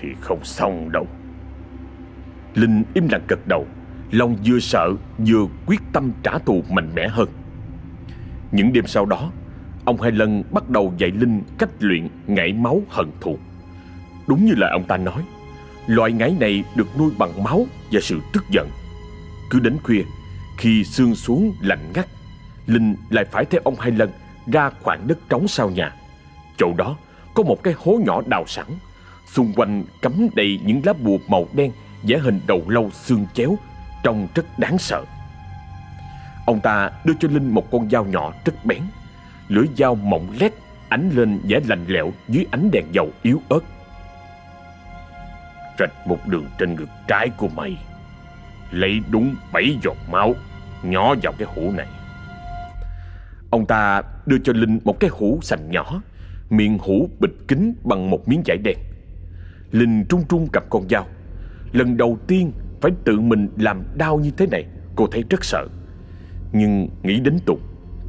Thì không xong đâu. Linh im lặng gật đầu, Lòng vừa sợ vừa quyết tâm trả thù mạnh mẽ hơn. Những đêm sau đó, Ông hai lần bắt đầu dạy Linh cách luyện ngải máu hận thù. Đúng như lời ông ta nói Loại ngải này được nuôi bằng máu và sự tức giận. Cứ đến khuya khi xương xuống lạnh ngắt Linh lại phải theo ông hai lần ra khoảng đất trống sau nhà Chỗ đó có một cái hố nhỏ đào sẵn Xung quanh cắm đầy những lá bùa màu đen vẽ hình đầu lâu xương chéo trông rất đáng sợ. Ông ta đưa cho Linh một con dao nhỏ rất bén, lưỡi dao mỏng lét ánh lên vẻ lạnh lẽo dưới ánh đèn dầu yếu ớt. Rạch một đường trên ngực trái của mày, lấy đúng bảy giọt máu nhỏ vào cái hũ này. Ông ta đưa cho Linh một cái hũ sành nhỏ, miệng hũ bịch kín bằng một miếng vải đen. Linh trung trung cầm con dao, Lần đầu tiên phải tự mình làm đau như thế này Cô thấy rất sợ Nhưng nghĩ đến Tùng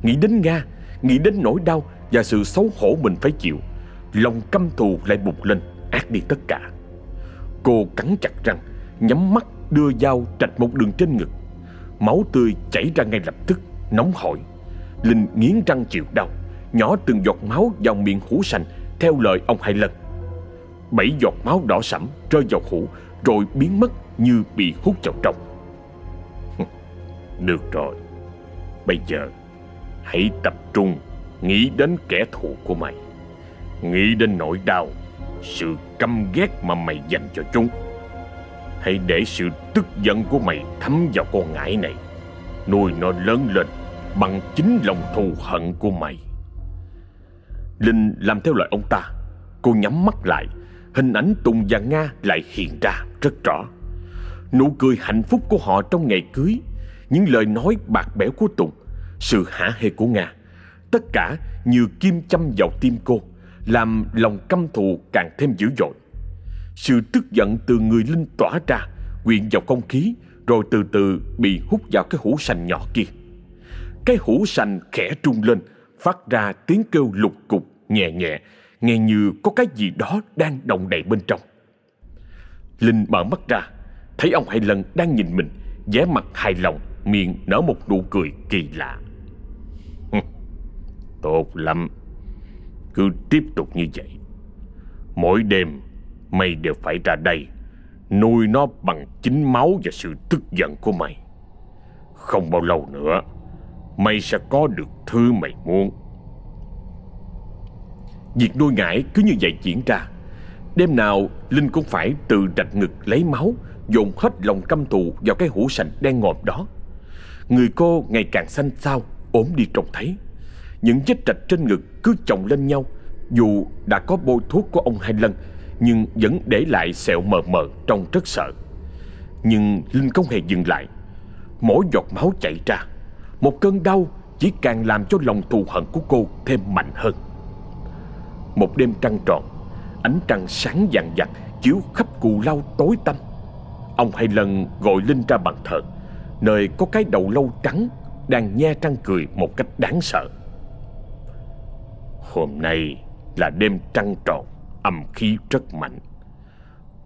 Nghĩ đến Nga Nghĩ đến nỗi đau và sự xấu hổ mình phải chịu Lòng căm thù lại bùng lên Ác đi tất cả Cô cắn chặt răng Nhắm mắt đưa dao trạch một đường trên ngực Máu tươi chảy ra ngay lập tức Nóng hổi Linh nghiến răng chịu đau Nhỏ từng giọt máu vào miệng hũ sành Theo lời ông hai lần Bảy giọt máu đỏ sẫm rơi vào hũ rồi biến mất như bị hút vào trong. Được rồi, bây giờ hãy tập trung nghĩ đến kẻ thù của mày. Nghĩ đến nỗi đau, sự căm ghét mà mày dành cho chúng. Hãy để sự tức giận của mày thấm vào con ngải này, nuôi nó lớn lên bằng chính lòng thù hận của mày. Linh làm theo lời ông ta, cô nhắm mắt lại hình ảnh Tùng và Nga lại hiện ra rất rõ. Nụ cười hạnh phúc của họ trong ngày cưới, những lời nói bạc bẽo của Tùng, sự hả hê của Nga, tất cả như kim châm vào tim cô, làm lòng căm thù càng thêm dữ dội. Sự tức giận từ người Linh tỏa ra, quyện vào không khí, rồi từ từ bị hút vào cái hũ sành nhỏ kia. Cái hũ sành khẽ trung lên Phát ra tiếng kêu lục cục nhẹ nhẹ Nghe như có cái gì đó đang động đậy bên trong. Linh mở mắt ra Thấy ông Hai Lân đang nhìn mình vẻ mặt hài lòng Miệng nở một nụ cười kỳ lạ. Tốt lắm. Cứ tiếp tục như vậy. Mỗi đêm Mày đều phải ra đây. Nuôi nó bằng chính máu và sự tức giận của mày. Không bao lâu nữa, Mày sẽ có được thứ mày muốn. Việc nuôi ngải cứ như vậy diễn ra. Đêm nào, Linh cũng phải tự rạch ngực lấy máu, Dồn hết lòng căm thù vào cái hũ sành đen ngòm đó. Người cô ngày càng xanh xao, ốm đi trông thấy. Những vết rạch trên ngực cứ chồng lên nhau, Dù đã có bôi thuốc của ông Hai Lân nhưng vẫn để lại sẹo mờ mờ trông rất sợ. Nhưng Linh không hề dừng lại. Mỗi giọt máu chảy ra, Một cơn đau chỉ càng làm cho lòng thù hận của cô thêm mạnh hơn. Một đêm trăng tròn, Ánh trăng sáng vàng vặt Chiếu khắp cù lao tối tăm. Ông hai lần gọi Linh ra bàn thờ, Nơi có cái đầu lâu trắng Đang nhe trăng cười một cách đáng sợ. Hôm nay là đêm trăng tròn. Âm khí rất mạnh.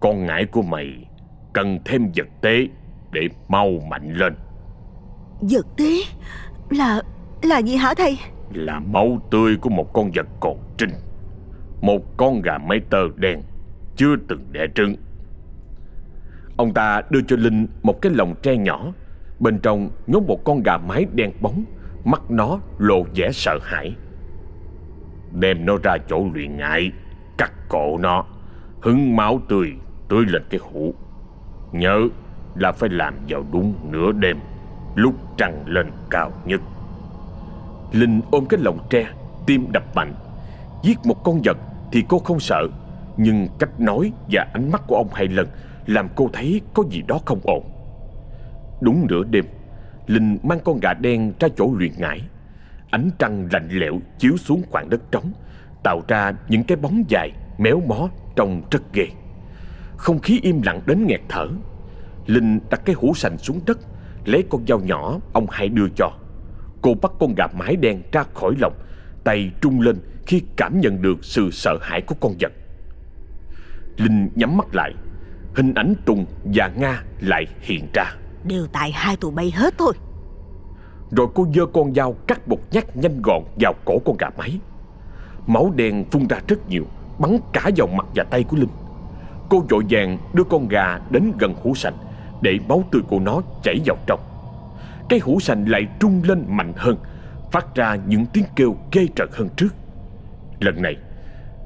Con ngải của mày Cần thêm vật tế Để mau mạnh lên. Vật tế? Là là gì hả thầy? Là máu tươi của một con vật còn trinh. Một con gà mái tơ đen Chưa từng đẻ trứng. Ông ta đưa cho Linh một cái lồng tre nhỏ. Bên trong nhốt một con gà mái đen bóng. Mắt nó lộ vẻ sợ hãi. Đem nó ra chỗ luyện ngại Cắt cổ nó, Hứng máu tươi tươi lên cái hũ. Nhớ là phải làm vào đúng nửa đêm, Lúc trăng lên cao nhất. Linh ôm cái lồng tre, Tim đập mạnh. Giết một con vật thì cô không sợ, Nhưng cách nói và ánh mắt của ông hai lần Làm cô thấy có gì đó không ổn. Đúng nửa đêm, Linh mang con gà đen ra chỗ luyện ngải. Ánh trăng lạnh lẽo chiếu xuống khoảng đất trống Tạo ra những cái bóng dài Méo mó trông rất ghê. Không khí im lặng đến nghẹt thở. Linh đặt cái hũ sành xuống đất Lấy con dao nhỏ ông hai đưa cho. Cô bắt con gà mái đen ra khỏi lồng Tay trung lên khi cảm nhận được sự sợ hãi của con vật. Linh nhắm mắt lại Hình ảnh Tùng và Nga lại hiện ra. Đều tại hai tụi bay hết thôi. Rồi cô giơ con dao cắt một nhát nhanh gọn vào cổ con gà mái Máu đen phun ra rất nhiều, Bắn cả vào mặt và tay của Linh. Cô vội vàng đưa con gà đến gần hũ sành Để máu tươi của nó chảy vào trong. Cái hũ sành lại trung lên mạnh hơn, Phát ra những tiếng kêu ghê trợn hơn trước. Lần này,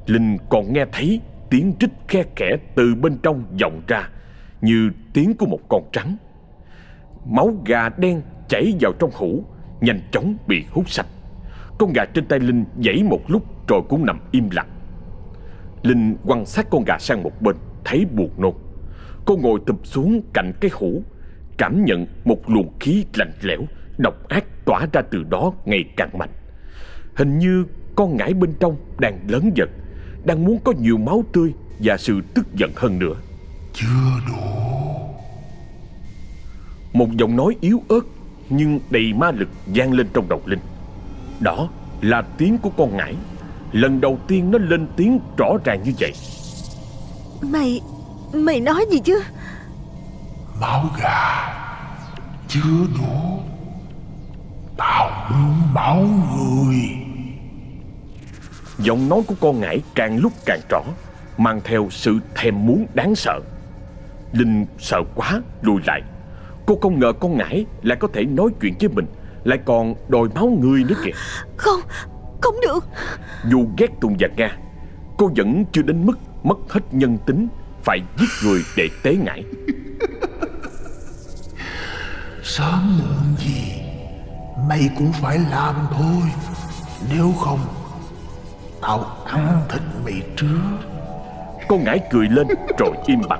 Linh còn nghe thấy tiếng rít khe khẽ từ bên trong vọng ra, Như tiếng của một con trắng. Máu gà đen chảy vào trong hũ, Nhanh chóng bị hút sạch. Con gà trên tay Linh dãy một lúc rồi cũng nằm im lặng. Linh quăng sát con gà sang một bên Thấy buồn nôn. Cô ngồi thụp xuống cạnh cái hũ Cảm nhận một luồng khí lạnh lẽo Độc ác tỏa ra từ đó ngày càng mạnh. Hình như con ngải bên trong đang lớn dần Đang muốn có nhiều máu tươi Và sự tức giận hơn nữa. Chưa đủ. Một giọng nói yếu ớt Nhưng đầy ma lực vang lên trong đầu Linh. Đó là tiếng của con ngải Lần đầu tiên nó lên tiếng rõ ràng như vậy. Mày Mày nói gì chứ? Máu gà Chưa đủ Tao muốn máu người. Giọng nói của con ngải càng lúc càng rõ Mang theo sự thèm muốn đáng sợ. Linh sợ quá lùi lại. Cô không ngờ con ngải lại có thể nói chuyện với mình Lại còn đòi máu người nữa kìa. Không Không được. Dù ghét Tùng và Nga Cô vẫn chưa đến mức mất hết nhân tính Phải giết người để tế ngải. Sớm muộn gì Mày cũng phải làm thôi. Nếu không Tao ăn thịt mày trước. Con ngải cười lên rồi im bặt.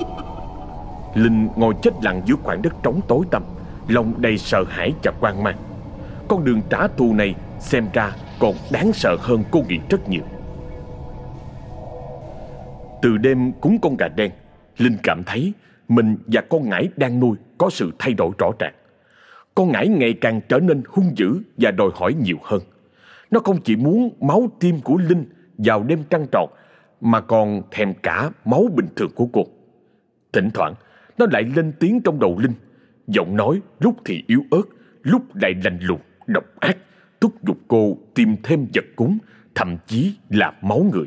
Linh ngồi chết lặng giữa khoảng đất trống tối tăm Lòng đầy sợ hãi và quan mang. Con đường trả thù này xem ra còn đáng sợ hơn cô nghĩ rất nhiều Từ đêm cúng con gà đen Linh cảm thấy mình và con ngải đang nuôi có sự thay đổi rõ ràng Con ngải ngày càng trở nên hung dữ và đòi hỏi nhiều hơn. Nó không chỉ muốn máu tim của Linh vào đêm trăng tròn, mà còn thèm cả máu bình thường của cô. Thỉnh thoảng, nó lại lên tiếng trong đầu Linh. Giọng nói lúc thì yếu ớt, lúc lại lạnh lùng, độc ác, thúc giục cô tìm thêm vật cúng, thậm chí là máu người.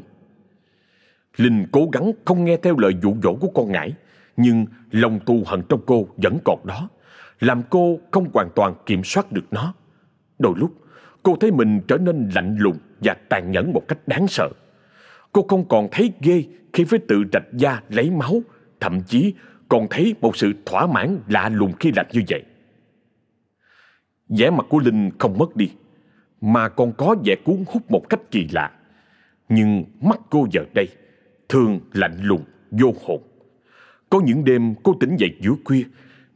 Linh cố gắng không nghe theo lời dụ dỗ của con ngải, nhưng lòng tu hận trong cô vẫn còn đó, làm cô không hoàn toàn kiểm soát được nó. Đôi lúc, cô thấy mình trở nên lạnh lùng và tàn nhẫn một cách đáng sợ. Cô không còn thấy ghê khi phải tự rạch da lấy máu, thậm chí còn thấy một sự thỏa mãn lạ lùng khi lạnh như vậy. vẻ mặt của Linh không mất đi, mà còn có vẻ cuốn hút một cách kỳ lạ. Nhưng mắt cô giờ đây thường lạnh lùng, vô hồn. Có những đêm cô tỉnh dậy giữa khuya,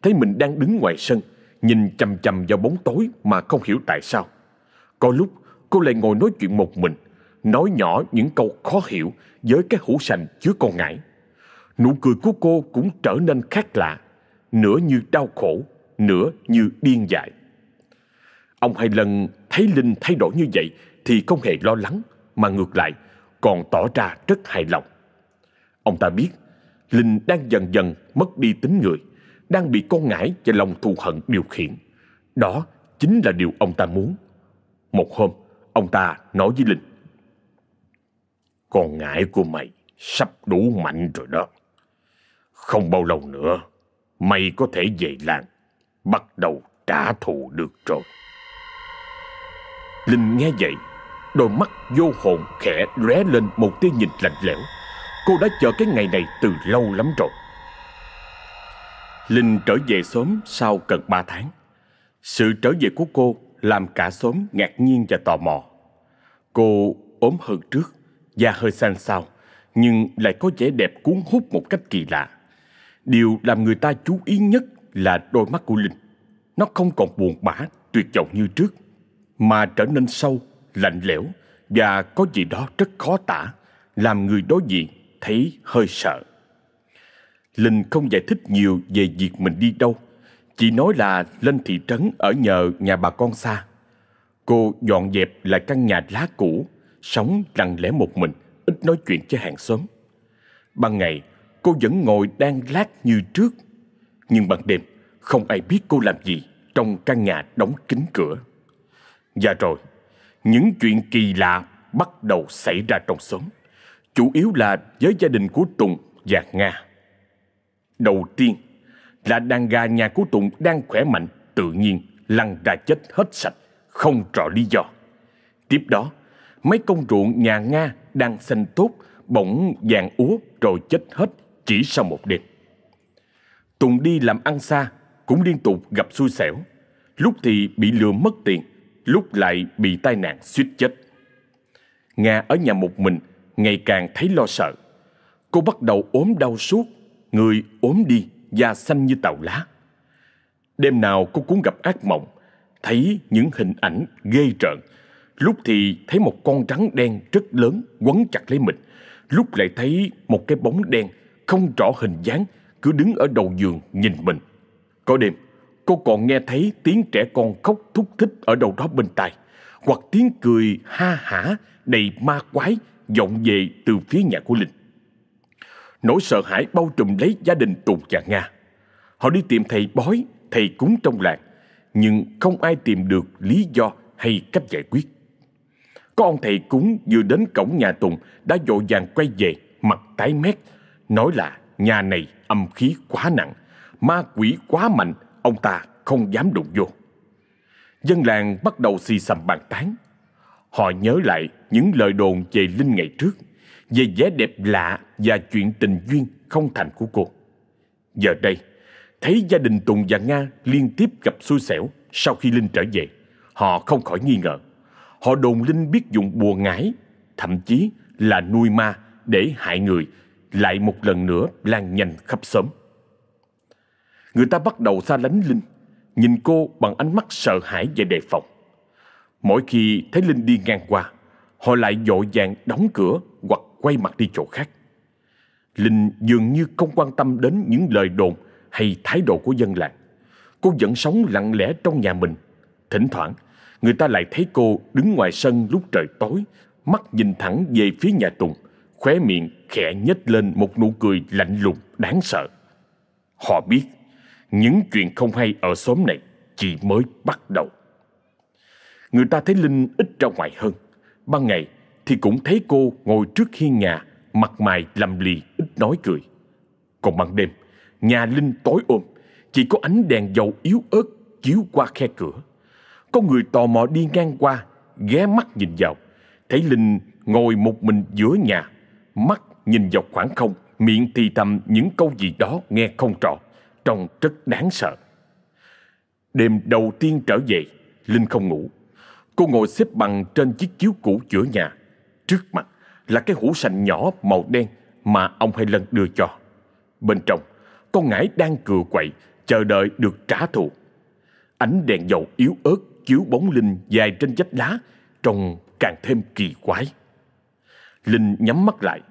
thấy mình đang đứng ngoài sân, nhìn chầm chầm vào bóng tối mà không hiểu tại sao. Có lúc cô lại ngồi nói chuyện một mình, nói nhỏ những câu khó hiểu với cái hũ sành chứa con ngải. Nụ cười của cô cũng trở nên khác lạ, nửa như đau khổ, nửa như điên dại. Ông hai lần thấy Linh thay đổi như vậy thì không hề lo lắng, mà ngược lại còn tỏ ra rất hài lòng. Ông ta biết Linh đang dần dần mất đi tính người, đang bị con ngải và lòng thù hận điều khiển. Đó chính là điều ông ta muốn. Một hôm, ông ta nói với Linh. Con ngải của mày sắp đủ mạnh rồi đó. Không bao lâu nữa, mày có thể về làng, bắt đầu trả thù được rồi. Linh nghe vậy, đôi mắt vô hồn khẽ lóe lên một tia nhìn lạnh lẽo. Cô đã chờ cái ngày này từ lâu lắm rồi. Linh trở về sớm sau gần ba tháng. Sự trở về của cô làm cả xóm ngạc nhiên và tò mò. Cô ốm hơn trước, da hơi xanh xao, nhưng lại có vẻ đẹp cuốn hút một cách kỳ lạ. Điều làm người ta chú ý nhất là đôi mắt của Linh. Nó không còn buồn bã, tuyệt vọng như trước, mà trở nên sâu, lạnh lẽo và có gì đó rất khó tả, làm người đối diện thấy hơi sợ. Linh không giải thích nhiều về việc mình đi đâu, chỉ nói là lên thị trấn ở nhờ nhà bà con xa. Cô dọn dẹp lại căn nhà lá cũ, sống lặng lẽ một mình, ít nói chuyện với hàng xóm. Ban ngày, cô vẫn ngồi đang lát như trước. Nhưng ban đêm, không ai biết cô làm gì trong căn nhà đóng kín cửa. Và rồi, những chuyện kỳ lạ bắt đầu xảy ra trong xóm. Chủ yếu là với gia đình của Tùng và Nga. Đầu tiên là đàn gà nhà của Tùng đang khỏe mạnh, tự nhiên lăn ra chết hết sạch, không rõ lý do. Tiếp đó, mấy công ruộng nhà Nga đang xanh tốt, bỗng vàng úa rồi chết hết chỉ sau một đêm. Tùng đi làm ăn xa, cũng liên tục gặp xui xẻo. Lúc thì bị lừa mất tiền, lúc lại bị tai nạn suýt chết. Nga ở nhà một mình, ngày càng thấy lo sợ. Cô bắt đầu ốm đau suốt, người ốm đi, da xanh như tàu lá. Đêm nào cô cũng gặp ác mộng, thấy những hình ảnh ghê rợn. Lúc thì thấy một con rắn đen rất lớn quấn chặt lấy mình, lúc lại thấy một cái bóng đen không rõ hình dáng cứ đứng ở đầu giường nhìn mình. Có đêm, cô còn nghe thấy tiếng trẻ con khóc thúc thích ở đâu đó bên tai, hoặc tiếng cười ha hả đầy ma quái vọng về từ phía nhà của Linh. Nỗi sợ hãi bao trùm lấy gia đình Tùng và Nga. Họ đi tìm thầy bói, thầy cúng trong làng, nhưng không ai tìm được lý do hay cách giải quyết. Có ông thầy cúng vừa đến cổng nhà Tùng đã vội vàng quay về, mặt tái mét, nói là nhà này âm khí quá nặng, ma quỷ quá mạnh, ông ta không dám đụng vô. Dân làng bắt đầu xì xầm bàn tán. Họ nhớ lại những lời đồn về Linh ngày trước, về vẻ đẹp lạ và chuyện tình duyên không thành của cô. Giờ đây, thấy gia đình Tùng và Nga liên tiếp gặp xui xẻo sau khi Linh trở về, họ không khỏi nghi ngờ. Họ đồn Linh biết dùng bùa ngải, thậm chí là nuôi ma để hại người, lại một lần nữa lan nhanh khắp xóm. Người ta bắt đầu xa lánh Linh, nhìn cô bằng ánh mắt sợ hãi và đề phòng. Mỗi khi thấy Linh đi ngang qua, họ lại dội vàng đóng cửa hoặc quay mặt đi chỗ khác. Linh dường như không quan tâm đến những lời đồn hay thái độ của dân làng. Cô vẫn sống lặng lẽ trong nhà mình Thỉnh thoảng Người ta lại thấy cô đứng ngoài sân lúc trời tối Mắt nhìn thẳng về phía nhà Tùng Khóe miệng khẽ nhếch lên một nụ cười lạnh lùng đáng sợ Họ biết những chuyện không hay ở xóm này Chỉ mới bắt đầu. Người ta thấy Linh ít ra ngoài hơn. Ban ngày thì cũng thấy cô ngồi trước hiên nhà, Mặt mày lầm lì, ít nói cười. Còn ban đêm, Nhà Linh tối ôm, Chỉ có ánh đèn dầu yếu ớt chiếu qua khe cửa. Có người tò mò đi ngang qua, Ghé mắt nhìn vào. Thấy Linh ngồi một mình giữa nhà, Mắt nhìn vào khoảng không, Miệng thì thầm những câu gì đó nghe không rõ. Trông rất đáng sợ. Đêm đầu tiên trở về, Linh không ngủ. Cô ngồi xếp bằng trên chiếc chiếu cũ giữa nhà. Trước mặt là cái hũ sành nhỏ màu đen Mà ông hai lần đưa cho. Bên trong, Con ngải đang cựa quậy, Chờ đợi được trả thù. Ánh đèn dầu yếu ớt chiếu bóng Linh dài trên vách lá, Trông càng thêm kỳ quái. Linh nhắm mắt lại,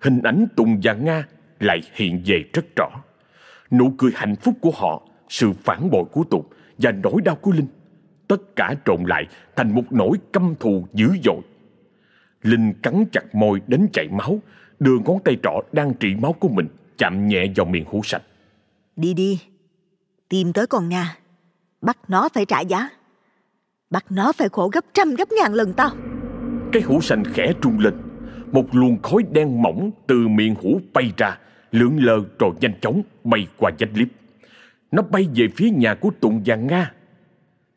Hình ảnh Tùng và Nga lại hiện về rất rõ. Nụ cười hạnh phúc của họ Sự phản bội của Tùng Và nỗi đau của Linh. Tất cả trộn lại thành một nỗi căm thù dữ dội. Linh cắn chặt môi đến chảy máu Đưa ngón tay trỏ đang trị máu của mình Chạm nhẹ vào miệng hũ sạch. Đi đi Tìm tới con Nga. Bắt nó phải trả giá. Bắt nó phải khổ gấp trăm gấp ngàn lần tao. Cái hũ sành khẽ trung lên Một luồng khói đen mỏng từ miệng hũ bay ra Lượn lờ rồi nhanh chóng bay qua vách liếp Nó bay về phía nhà của Tụng và Nga.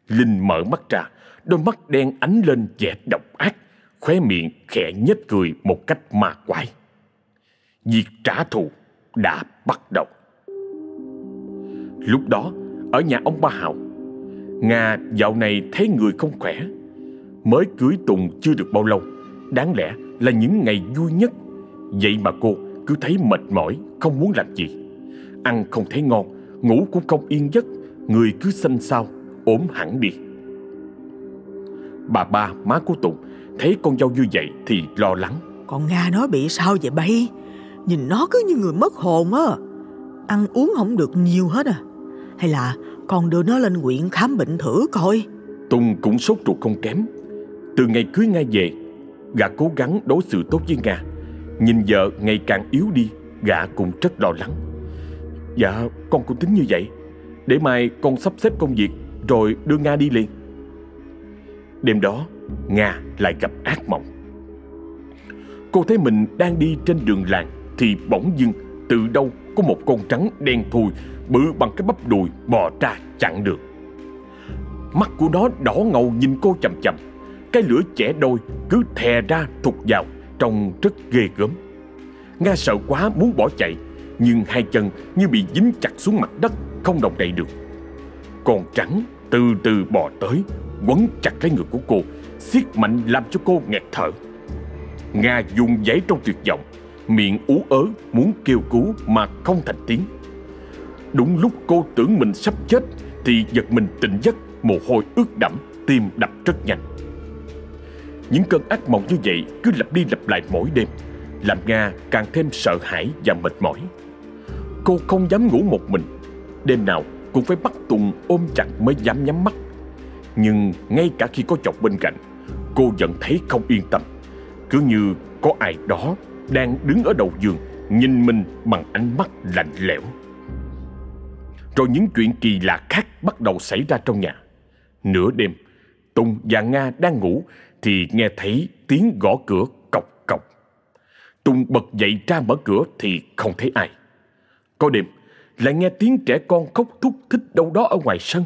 Linh mở mắt ra, Đôi mắt đen ánh lên vẻ độc ác, Khóe miệng khẽ nhếch cười một cách ma quái. Việc trả thù đã bắt đầu. Lúc đó, Ở nhà ông Ba Hào, Nga dạo này thấy người không khỏe. Mới cưới Tùng chưa được bao lâu, Đáng lẽ là những ngày vui nhất Vậy mà cô cứ thấy mệt mỏi Không muốn làm gì. Ăn không thấy ngon Ngủ cũng không yên giấc Người cứ xanh xao ốm hẳn đi. Bà ba má của Tùng Thấy con dâu như vậy thì lo lắng. Con Nga nó bị sao vậy bay? Nhìn nó cứ như người mất hồn á. Ăn uống không được nhiều hết à. Hay là con đưa nó lên huyện khám bệnh thử coi. Tùng cũng sốt ruột không kém. Từ ngày cưới Nga về Gã cố gắng đối xử tốt với Nga Nhìn vợ ngày càng yếu đi, Gã cũng rất lo lắng. Dạ con cũng tính như vậy. Để mai con sắp xếp công việc, Rồi đưa Nga đi liền. Đêm đó, Nga lại gặp ác mộng. Cô thấy mình đang đi trên đường làng Thì bỗng dưng từ đâu có một con trắng đen thui Bự bằng cái bắp đùi bò ra chặn được. Mắt của nó đỏ ngầu nhìn cô chầm chầm Cái lửa trẻ đôi cứ thè ra thụt vào. Trông rất ghê gớm. Nga sợ quá muốn bỏ chạy, Nhưng hai chân như bị dính chặt xuống mặt đất, Không động đậy được. Con trắng từ từ bò tới, Quấn chặt lấy người của cô, siết mạnh làm cho cô nghẹt thở. Nga dùng giấy trong tuyệt vọng, Miệng ú ớ muốn kêu cứu mà không thành tiếng. Đúng lúc cô tưởng mình sắp chết, Thì giật mình tỉnh giấc, Mồ hôi ướt đẫm, Tim đập rất nhanh. Những cơn ác mộng như vậy Cứ lặp đi lặp lại mỗi đêm, Làm Nga càng thêm sợ hãi và mệt mỏi. Cô không dám ngủ một mình, Đêm nào cũng phải bắt Tùng ôm chặt mới dám nhắm mắt. Nhưng ngay cả khi có chọc bên cạnh, Cô vẫn thấy không yên tâm. Cứ như có ai đó Đang đứng ở đầu giường, Nhìn mình bằng ánh mắt lạnh lẽo. Rồi những chuyện kỳ lạ khác bắt đầu xảy ra trong nhà. Nửa đêm, Tùng và Nga đang ngủ thì nghe thấy tiếng gõ cửa cọc cọc Tùng bật dậy ra mở cửa thì không thấy ai. Có đêm, lại nghe tiếng trẻ con khóc thúc thích đâu đó ở ngoài sân.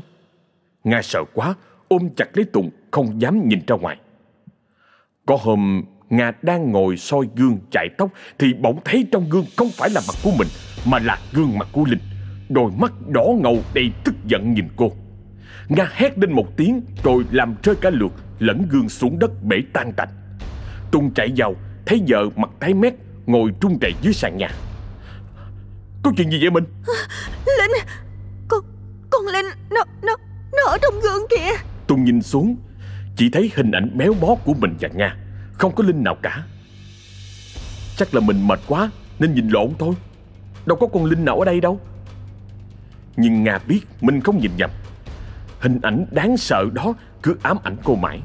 Nga sợ quá, ôm chặt lấy Tùng, không dám nhìn ra ngoài. Có hôm, Nga đang ngồi soi gương chải tóc Thì bỗng thấy trong gương không phải là mặt của mình, Mà là gương mặt của Linh. Đôi mắt đỏ ngầu đầy tức giận nhìn cô. Nga hét lên một tiếng Rồi làm rơi cả lượt Lẫn gương xuống đất bể tan tành. Tùng chạy vào Thấy vợ mặt tái mét Ngồi trung rẩy dưới sàn nhà. Có chuyện gì vậy mình Linh Con Con Linh Nó Nó Nó ở trong gương kìa. Tùng nhìn xuống chỉ thấy hình ảnh méo mó của mình và Nga Không có Linh nào cả. Chắc là mình mệt quá Nên nhìn lộn thôi. Đâu có con Linh nào ở đây đâu. Nhưng Nga biết mình không nhìn nhầm. Hình ảnh đáng sợ đó cứ ám ảnh cô mãi.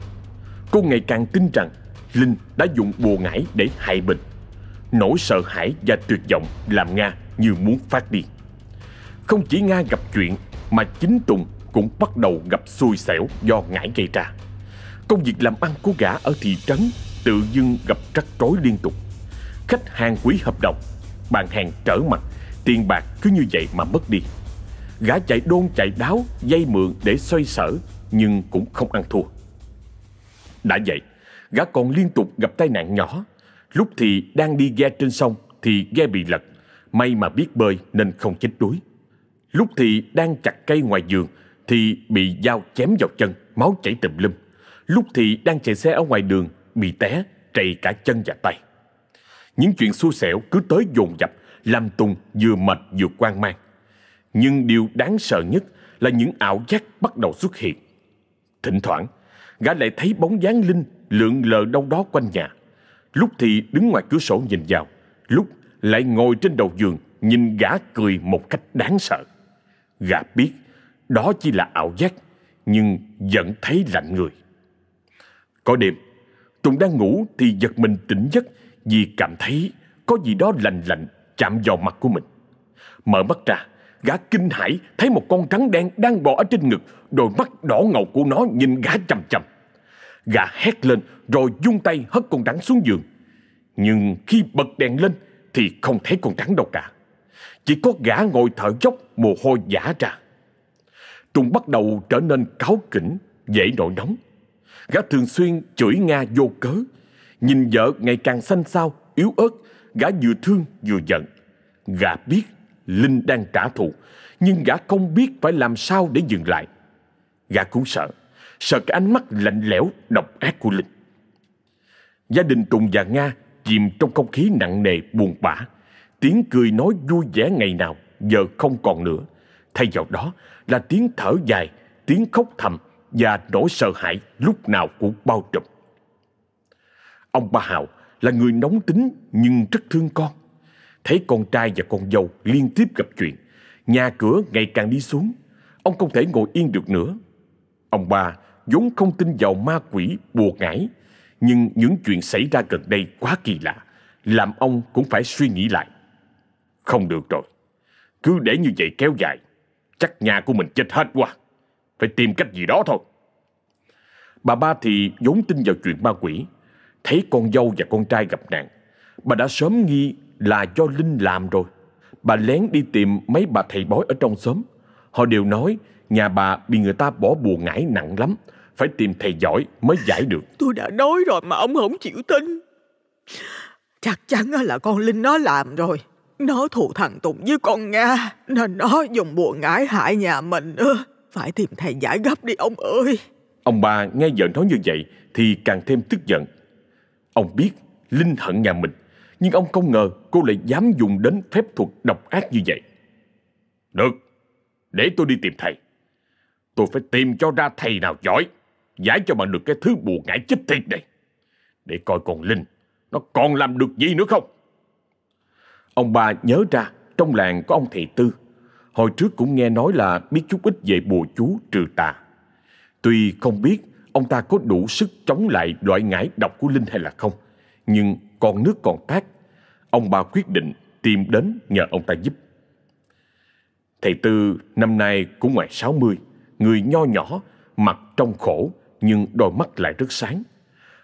Cô ngày càng tin rằng Linh đã dùng bùa ngải để hại mình. Nỗi sợ hãi và tuyệt vọng làm Nga như muốn phát điên. Không chỉ Nga gặp chuyện Mà chính Tùng cũng bắt đầu gặp xui xẻo do ngải gây ra. Công việc làm ăn của gã ở thị trấn tự dưng gặp rắc rối liên tục. Khách hàng quý hợp đồng, Bàn hàng trở mặt, Tiền bạc cứ như vậy mà mất đi. Gã chạy đôn chạy đáo, Dây mượn để xoay sở nhưng cũng không ăn thua. Đã vậy Gã còn liên tục gặp tai nạn nhỏ. Lúc thì đang đi ghe trên sông Thì ghe bị lật. May mà biết bơi nên không chết đuối. Lúc thì đang chặt cây ngoài giường Thì bị dao chém vào chân Máu chảy tùm lum. Lúc thì đang chạy xe ở ngoài đường Bị té, trầy cả chân và tay. Những chuyện xui xẻo cứ tới dồn dập Làm Tùng vừa mệt vừa quan mang. Nhưng điều đáng sợ nhất Là những ảo giác bắt đầu xuất hiện. Thỉnh thoảng, Gã lại thấy bóng dáng Linh lượn lờ đâu đó quanh nhà. Lúc thì đứng ngoài cửa sổ nhìn vào, Lúc lại ngồi trên đầu giường Nhìn gã cười một cách đáng sợ. Gã biết Đó chỉ là ảo giác, Nhưng vẫn thấy lạnh người. Có đêm, Tùng đang ngủ thì giật mình tỉnh giấc Vì cảm thấy có gì đó lạnh lạnh chạm vào mặt của mình. Mở mắt ra Gã kinh hãi thấy một con rắn đen đang bò ở trên ngực Đôi mắt đỏ ngầu của nó nhìn gã chầm chầm Gã hét lên rồi dung tay hất con rắn xuống giường. Nhưng khi bật đèn lên thì không thấy con rắn đâu cả. Chỉ có gã ngồi thở dốc mồ hôi giả ra. Trung bắt đầu trở nên cáu kỉnh, dễ nổi nóng. Gã thường xuyên chửi Nga vô cớ. Nhìn vợ ngày càng xanh xao, yếu ớt, gã vừa thương vừa giận. Gã biết Linh đang trả thù, nhưng gã không biết phải làm sao để dừng lại. Gã cũng sợ sợ cái ánh mắt lạnh lẽo, độc ác của Linh. Gia đình Tùng và Nga chìm trong không khí nặng nề, buồn bã. Tiếng cười nói vui vẻ ngày nào, giờ không còn nữa. Thay vào đó là tiếng thở dài, tiếng khóc thầm và nỗi sợ hãi lúc nào cũng bao trùm. Ông ba Hào là người nóng tính nhưng rất thương con. Thấy con trai và con dâu liên tiếp gặp chuyện, nhà cửa ngày càng đi xuống. Ông không thể ngồi yên được nữa. Ông ba vốn không tin vào ma quỷ bùa ngải, nhưng những chuyện xảy ra gần đây quá kỳ lạ, làm ông cũng phải suy nghĩ lại. Không được rồi, cứ để như vậy kéo dài, chắc nhà của mình chết hết quá, phải tìm cách gì đó thôi. Bà ba thì vốn tin vào chuyện ma quỷ, thấy con dâu và con trai gặp nạn, bà đã sớm nghi là do Linh làm rồi. Bà lén đi tìm mấy bà thầy bói ở trong xóm. Họ đều nói nhà bà bị người ta bỏ bùa ngải nặng lắm, phải tìm thầy giỏi mới giải được. Tôi đã nói rồi mà ông không chịu tin. Chắc chắn là con Linh nó làm rồi. Nó thù thằng Tùng với con Nga Nên nó dùng bùa ngải hại nhà mình Phải tìm thầy giải gấp đi ông ơi. Ông bà nghe vợ nói như vậy Thì càng thêm tức giận. Ông biết Linh hận nhà mình nhưng ông không ngờ cô lại dám dùng đến phép thuật độc ác như vậy Được Để tôi đi tìm thầy Tôi phải tìm cho ra thầy nào giỏi giải cho bạn được cái thứ bùa ngải chết tiệt này. Để coi con Linh, nó còn làm được gì nữa không? Ông bà nhớ ra trong làng có ông thầy Tư. Hồi trước cũng nghe nói là biết chút ít về bùa chú trừ tà. Tuy không biết ông ta có đủ sức chống lại loại ngải độc của Linh hay là không. Nhưng còn nước còn cát, ông ba quyết định tìm đến nhờ ông ta giúp. Thầy Tư năm nay cũng ngoài 60, người nho nhỏ, mặt trong khổ, nhưng đôi mắt lại rất sáng.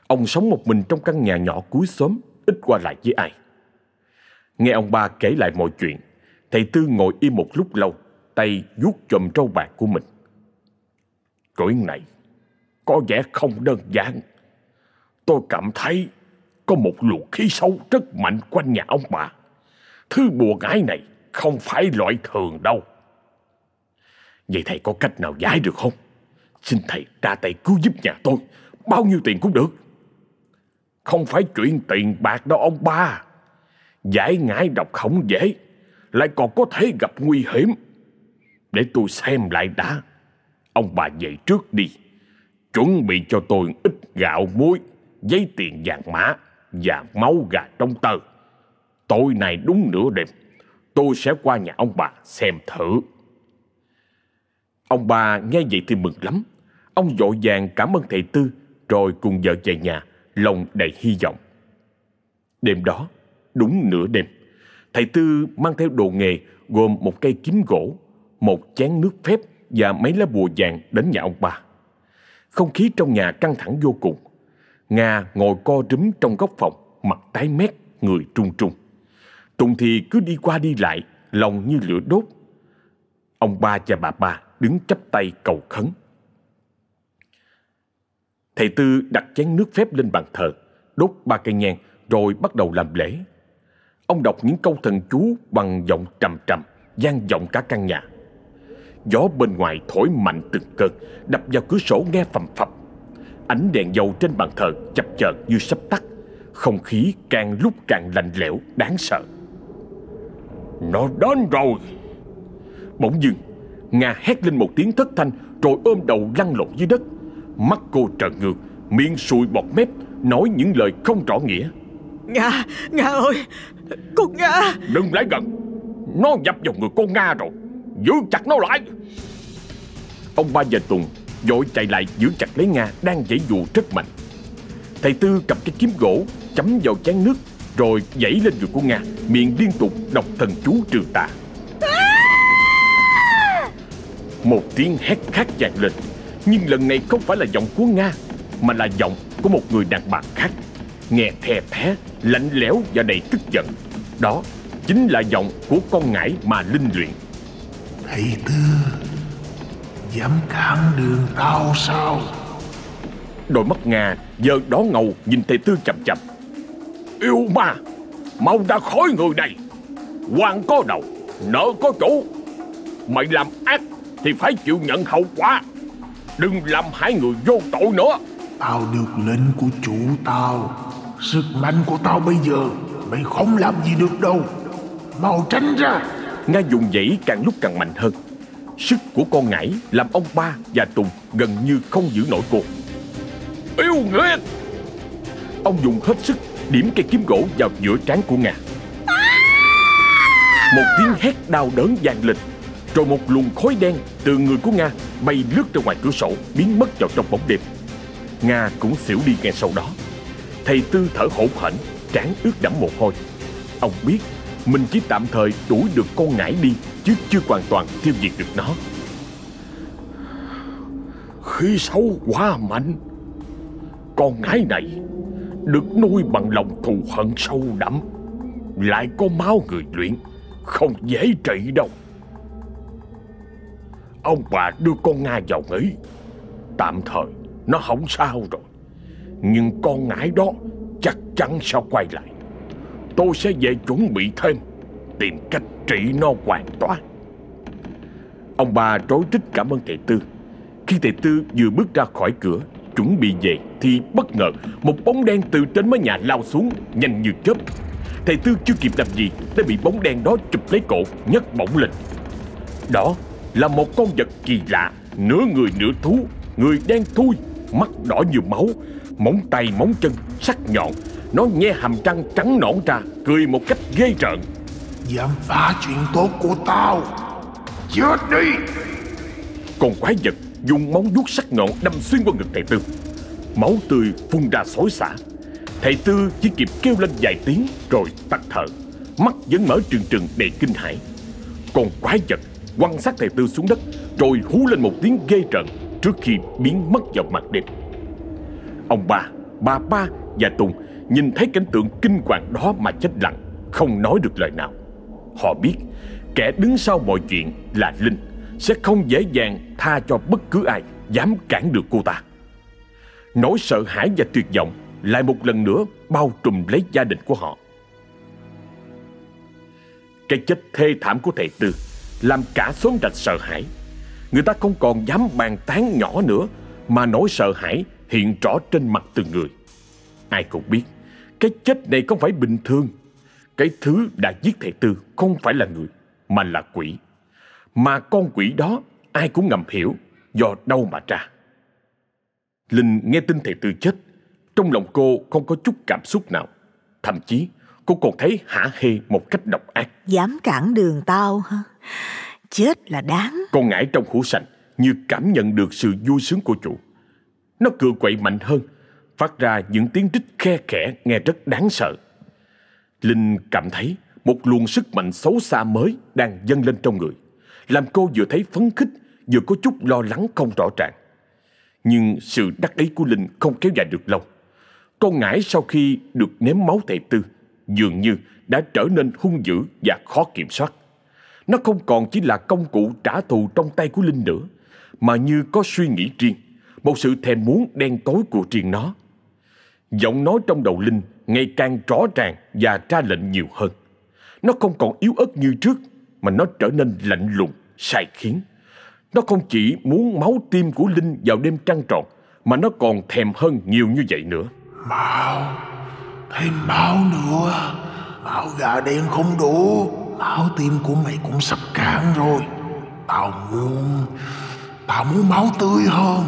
Ông sống một mình trong căn nhà nhỏ cuối xóm, ít qua lại với ai. Nghe ông ba kể lại mọi chuyện, thầy Tư ngồi im một lúc lâu, tay vuốt chùm trâu bạc của mình. Chuyện này có vẻ không đơn giản. Tôi cảm thấy có một luồng khí sâu rất mạnh quanh nhà ông bà. Thứ bùa ngải này không phải loại thường đâu. Vậy thầy có cách nào giải được không? Xin thầy ra tay cứu giúp nhà tôi. Bao nhiêu tiền cũng được. Không phải chuyện tiền bạc đâu ông ba. Giải ngải độc không dễ. Lại còn có thể gặp nguy hiểm. Để tôi xem lại đã. Ông bà về trước đi. Chuẩn bị cho tôi ít gạo muối, Giấy tiền vàng mã. Và máu gà trong tơ. Tối nay đúng nửa đêm Tôi sẽ qua nhà ông bà xem thử Ông bà nghe vậy thì mừng lắm. Ông vội vàng cảm ơn thầy Tư rồi cùng vợ về nhà, lòng đầy hy vọng. Đêm đó, đúng nửa đêm, thầy Tư mang theo đồ nghề gồm một cây kiếm gỗ, một chén nước phép và mấy lá bùa vàng đến nhà ông bà. Không khí trong nhà căng thẳng vô cùng. Nga ngồi co rúm trong góc phòng, mặt tái mét, người trung trung. Tùng thì cứ đi qua đi lại, lòng như lửa đốt. Ông ba và bà ba đứng chắp tay cầu khấn. Thầy Tư đặt chén nước phép lên bàn thờ, đốt ba cây nhang rồi bắt đầu làm lễ. Ông đọc những câu thần chú bằng giọng trầm trầm, gian vọng cả căn nhà. Gió bên ngoài thổi mạnh từng cơn, đập vào cửa sổ nghe phầm phập. Ánh đèn dầu trên bàn thờ chập chờn như sắp tắt, không khí càng lúc càng lạnh lẽo, đáng sợ. Nó đến rồi! Bỗng dưng, Nga hét lên một tiếng thất thanh rồi ôm đầu lăn lộn dưới đất. Mắt cô trợn ngược, miệng sùi bọt mép, nói những lời không rõ nghĩa. Nga, Nga ơi, con Nga Đừng lại gần, nó nhập vào người con Nga rồi, giữ chặt nó lại. Ông ba và Tùng vội chạy lại giữ chặt lấy Nga đang dãy dụ rất mạnh. Thầy Tư cầm cái kiếm gỗ chấm vào chén nước rồi dãy lên người của Nga, miệng liên tục đọc thần chú trừ tà. Một tiếng hét khác vang lên Nhưng lần này không phải là giọng của Nga Mà là giọng của một người đàn bà khác Nghe thè thé, lạnh lẽo và đầy tức giận Đó chính là giọng của con ngải mà linh luyện Thầy Tư Dám cản đường tao sao? Đôi mắt Nga giờ đó ngầu nhìn thầy Tư chậm chậm. Yêu ma Mau ra khỏi người này. Quan có đầu Nợ có chủ Mày làm ác thì phải chịu nhận hậu quả. Đừng làm hai người vô tội nữa. Tao được lệnh của chủ tao. Sức mạnh của tao bây giờ Mày không làm gì được đâu. Mau tránh ra. Nga dùng dãy càng lúc càng mạnh hơn Sức của con ngải làm ông ba và Tùng gần như không giữ nổi cô Yêu nghiệt Ông dùng hết sức điểm cây kiếm gỗ vào giữa trán của Nga Một tiếng hét đau đớn vang lên rồi một luồng khói đen từ người của Nga bay lướt ra ngoài cửa sổ, biến mất vào trong bóng đêm. Nga cũng xỉu đi ngay sau đó. Thầy Tư thở hổn hển, trán ướt đẫm mồ hôi. Ông biết mình chỉ tạm thời đuổi được con ngải đi, chứ chưa hoàn toàn tiêu diệt được nó. Khi xấu quá mạnh, con ngải này được nuôi bằng lòng thù hận sâu đậm, lại có máu người luyện, không dễ trị đâu. Ông bà đưa con Nga vào nghỉ Tạm thời nó không sao rồi Nhưng con ngải đó chắc chắn sẽ quay lại Tôi sẽ về chuẩn bị thêm Tìm cách trị nó hoàn toàn. Ông bà rối rít cảm ơn thầy Tư. Khi thầy Tư vừa bước ra khỏi cửa Chuẩn bị về Thì bất ngờ Một bóng đen từ trên mái nhà lao xuống Nhanh như chớp. Thầy Tư chưa kịp làm gì Đã bị bóng đen đó chụp lấy cổ nhấc bổng lên. Đó là một con vật kỳ lạ, nửa người nửa thú, người đen thui, mắt đỏ như máu, móng tay móng chân sắc nhọn, nó nhe hàm răng trắng nõn ra, cười một cách ghê rợn. Dám phá chuyện tốt của tao, chết đi! Con quái vật dùng móng vuốt sắc nhọn đâm xuyên qua ngực thầy Tư. Máu tươi phun ra xối xả. Thầy Tư chỉ kịp kêu lên vài tiếng rồi tắt thở. Mắt vẫn mở trừng trừng đầy kinh hãi. Con quái vật quăng xác thầy Tư xuống đất Rồi hú lên một tiếng ghê rợn Trước khi biến mất vào mặt đêm Ông ba, bà ba và Tùng Nhìn thấy cảnh tượng kinh hoàng đó mà chết lặng Không nói được lời nào Họ biết kẻ đứng sau mọi chuyện là Linh Sẽ không dễ dàng tha cho bất cứ ai Dám cản được cô ta Nỗi sợ hãi và tuyệt vọng Lại một lần nữa bao trùm lấy gia đình của họ Cái chết thê thảm của thầy Tư làm cả xóm rạch sợ hãi. Người ta không còn dám bàn tán nhỏ nữa, mà nỗi sợ hãi hiện rõ trên mặt từng người. Ai cũng biết, cái chết này không phải bình thường. Cái thứ đã giết thầy Tư không phải là người, mà là quỷ. Mà con quỷ đó ai cũng ngầm hiểu do đâu mà ra. Linh nghe tin thầy Tư chết, trong lòng cô không có chút cảm xúc nào. Thậm chí cô còn thấy hả hê một cách độc ác. Dám cản đường tao hả? Chết là đáng. Con ngải trong hũ sành như cảm nhận được sự vui sướng của chủ. Nó cựa quậy mạnh hơn, phát ra những tiếng rít khe khẽ nghe rất đáng sợ. Linh cảm thấy một luồng sức mạnh xấu xa mới đang dâng lên trong người, làm cô vừa thấy phấn khích, vừa có chút lo lắng không rõ ràng. Nhưng sự đắc ý của Linh không kéo dài được lâu. Con ngải sau khi được nếm máu thầy tư, dường như đã trở nên hung dữ và khó kiểm soát. Nó không còn chỉ là công cụ trả thù trong tay của Linh nữa, mà như có suy nghĩ riêng, một sự thèm muốn đen tối của riêng nó. Giọng nói trong đầu Linh ngày càng rõ ràng và ra lệnh nhiều hơn. Nó không còn yếu ớt như trước, mà nó trở nên lạnh lùng, sai khiến. Nó không chỉ muốn máu tim của Linh vào đêm trăng tròn, mà nó còn thèm hơn nhiều như vậy nữa. Máu, thêm máu nữa. Máu gà đen không đủ. Máu tim của mày cũng sắp cạn rồi. Tao muốn, tao muốn máu tươi hơn,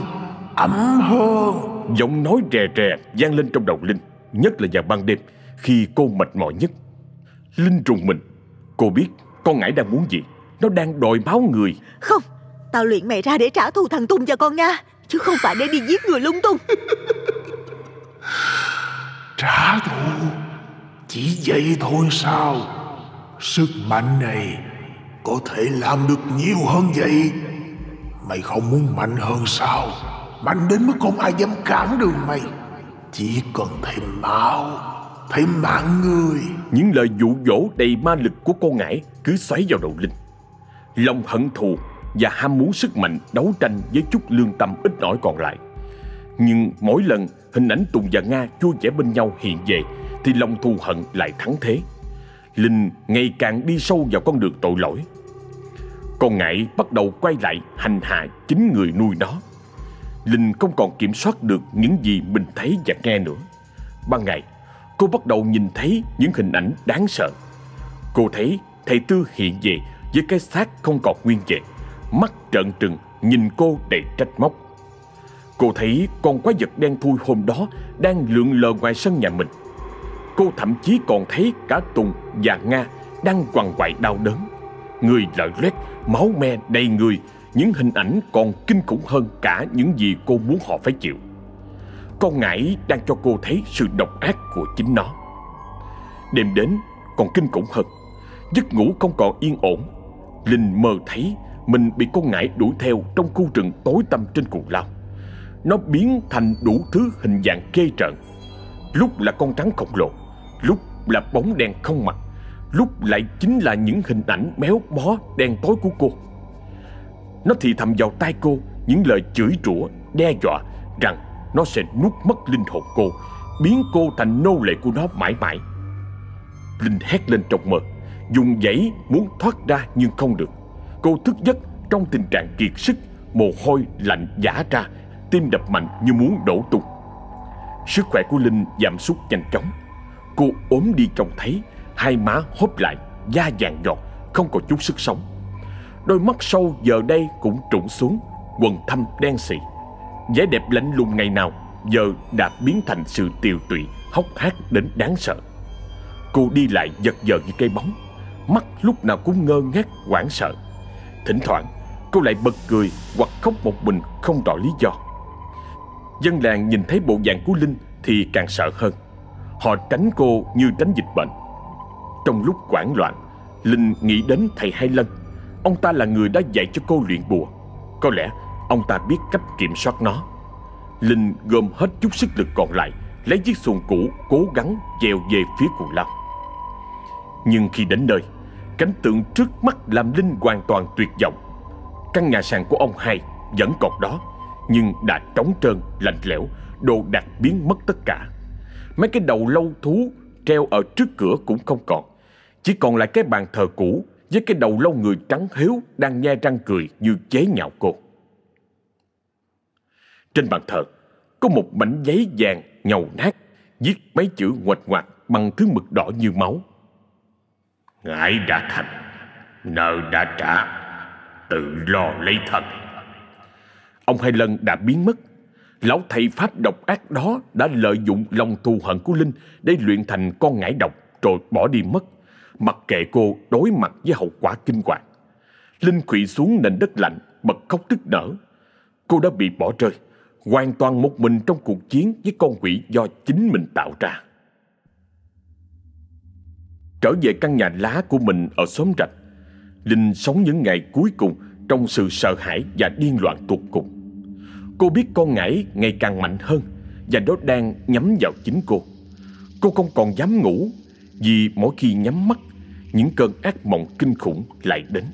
ấm hơn. Giọng nói rè rè vang lên trong đầu Linh, nhất là vào ban đêm khi cô mệt mỏi nhất. Linh rùng mình, cô biết con ngải đang muốn gì, nó đang đòi máu người. Không, tao luyện mày ra để trả thù thằng Tùng và con Nga, chứ không phải để đi giết người lung tung. Trả thù Chỉ vậy thôi sao Sức mạnh này Có thể làm được nhiều hơn vậy Mày không muốn mạnh hơn sao Mạnh đến mức không ai dám cản đường mày chỉ cần thêm máu Thêm mạng người Những lời dụ dỗ đầy ma lực của con ngải cứ xoáy vào đầu Linh. Lòng hận thù và ham muốn sức mạnh đấu tranh với chút lương tâm ít ỏi còn lại. Nhưng mỗi lần hình ảnh Tùng và Nga vui vẻ bên nhau hiện về, thì lòng thù hận lại thắng thế. Linh ngày càng đi sâu vào con đường tội lỗi. Con ngải bắt đầu quay lại hành hạ chính người nuôi nó. Linh không còn kiểm soát được những gì mình thấy và nghe nữa. Ban ngày, cô bắt đầu nhìn thấy những hình ảnh đáng sợ. Cô thấy thầy Tư hiện về với cái xác không còn nguyên vẹn, mắt trợn trừng nhìn cô đầy trách móc. Cô thấy con quái vật đen thui hôm đó đang lượn lờ ngoài sân nhà mình. Cô thậm chí còn thấy cả Tùng và Nga đang quằn quại đau đớn. Người lở loét, máu me đầy người, những hình ảnh còn kinh khủng hơn cả những gì cô muốn họ phải chịu. Con ngải đang cho cô thấy sự độc ác của chính nó. Đêm đến còn kinh khủng hơn. Giấc ngủ không còn yên ổn. Linh mơ thấy mình bị con ngải đuổi theo trong khu rừng tối tăm trên cù lao. Nó biến thành đủ thứ hình dạng ghê trợn. Lúc là con rắn khổng lồ, lúc là bóng đen không mặt, lúc lại chính là những hình ảnh méo mó đen tối của cô. Nó thì thầm vào tai cô những lời chửi rủa, đe dọa rằng nó sẽ nuốt mất linh hồn cô, biến cô thành nô lệ của nó mãi mãi. Linh hét lên trong mơ, dùng giấy muốn thoát ra nhưng không được. Cô thức giấc trong tình trạng kiệt sức, mồ hôi lạnh giả ra, tim đập mạnh như muốn đổ tung. Sức khỏe của Linh giảm sút nhanh chóng. Cô ốm đi trông thấy, hai má hốp lại, da vàng giọt, không còn chút sức sống. Đôi mắt sâu giờ đây cũng trũng xuống, quần thâm đen xị vẻ đẹp lạnh lùng ngày nào giờ đã biến thành sự tiều tụy, hốc hác đến đáng sợ. Cô đi lại giật giờ như cây bóng, mắt lúc nào cũng ngơ ngác hoảng sợ. Thỉnh thoảng, cô lại bật cười hoặc khóc một mình không rõ lý do. Dân làng nhìn thấy bộ dạng của Linh thì càng sợ hơn. Họ tránh cô như tránh dịch bệnh. Trong lúc quảng loạn, Linh nghĩ đến thầy Hai Lân. Ông ta là người đã dạy cho cô luyện bùa. Có lẽ ông ta biết cách kiểm soát nó. Linh gom hết chút sức lực còn lại, lấy chiếc xuồng cũ cố gắng dèo về phía cuồng lao. Nhưng khi đến nơi, cảnh tượng trước mắt làm Linh hoàn toàn tuyệt vọng. Căn nhà sàn của ông hai vẫn còn đó, nhưng đã trống trơn, lạnh lẽo, đồ đạc biến mất tất cả. Mấy cái đầu lâu thú treo ở trước cửa cũng không còn. Chỉ còn lại cái bàn thờ cũ với cái đầu lâu người trắng hiếu đang nhe răng cười như chế nhạo cô. Trên bàn thờ có một mảnh giấy vàng nhầu nát viết mấy chữ ngoạch ngoạc bằng thứ mực đỏ như máu. Ngãi đã thành, nợ đã trả, tự lo lấy thân. Ông hai lần đã biến mất. Lão thầy Pháp độc ác đó đã lợi dụng lòng thù hận của Linh để luyện thành con ngải độc rồi bỏ đi mất. Mặc kệ cô đối mặt với hậu quả kinh hoàng. Linh quỵ xuống nền đất lạnh, bật khóc tức nở. Cô đã bị bỏ rơi, hoàn toàn một mình trong cuộc chiến với con quỷ do chính mình tạo ra. Trở về căn nhà lá của mình ở xóm rạch, Linh sống những ngày cuối cùng trong sự sợ hãi và điên loạn tột cùng. Cô biết con ngải ngày càng mạnh hơn và nó đang nhắm vào chính cô. Cô không còn dám ngủ vì mỗi khi nhắm mắt, những cơn ác mộng kinh khủng lại đến.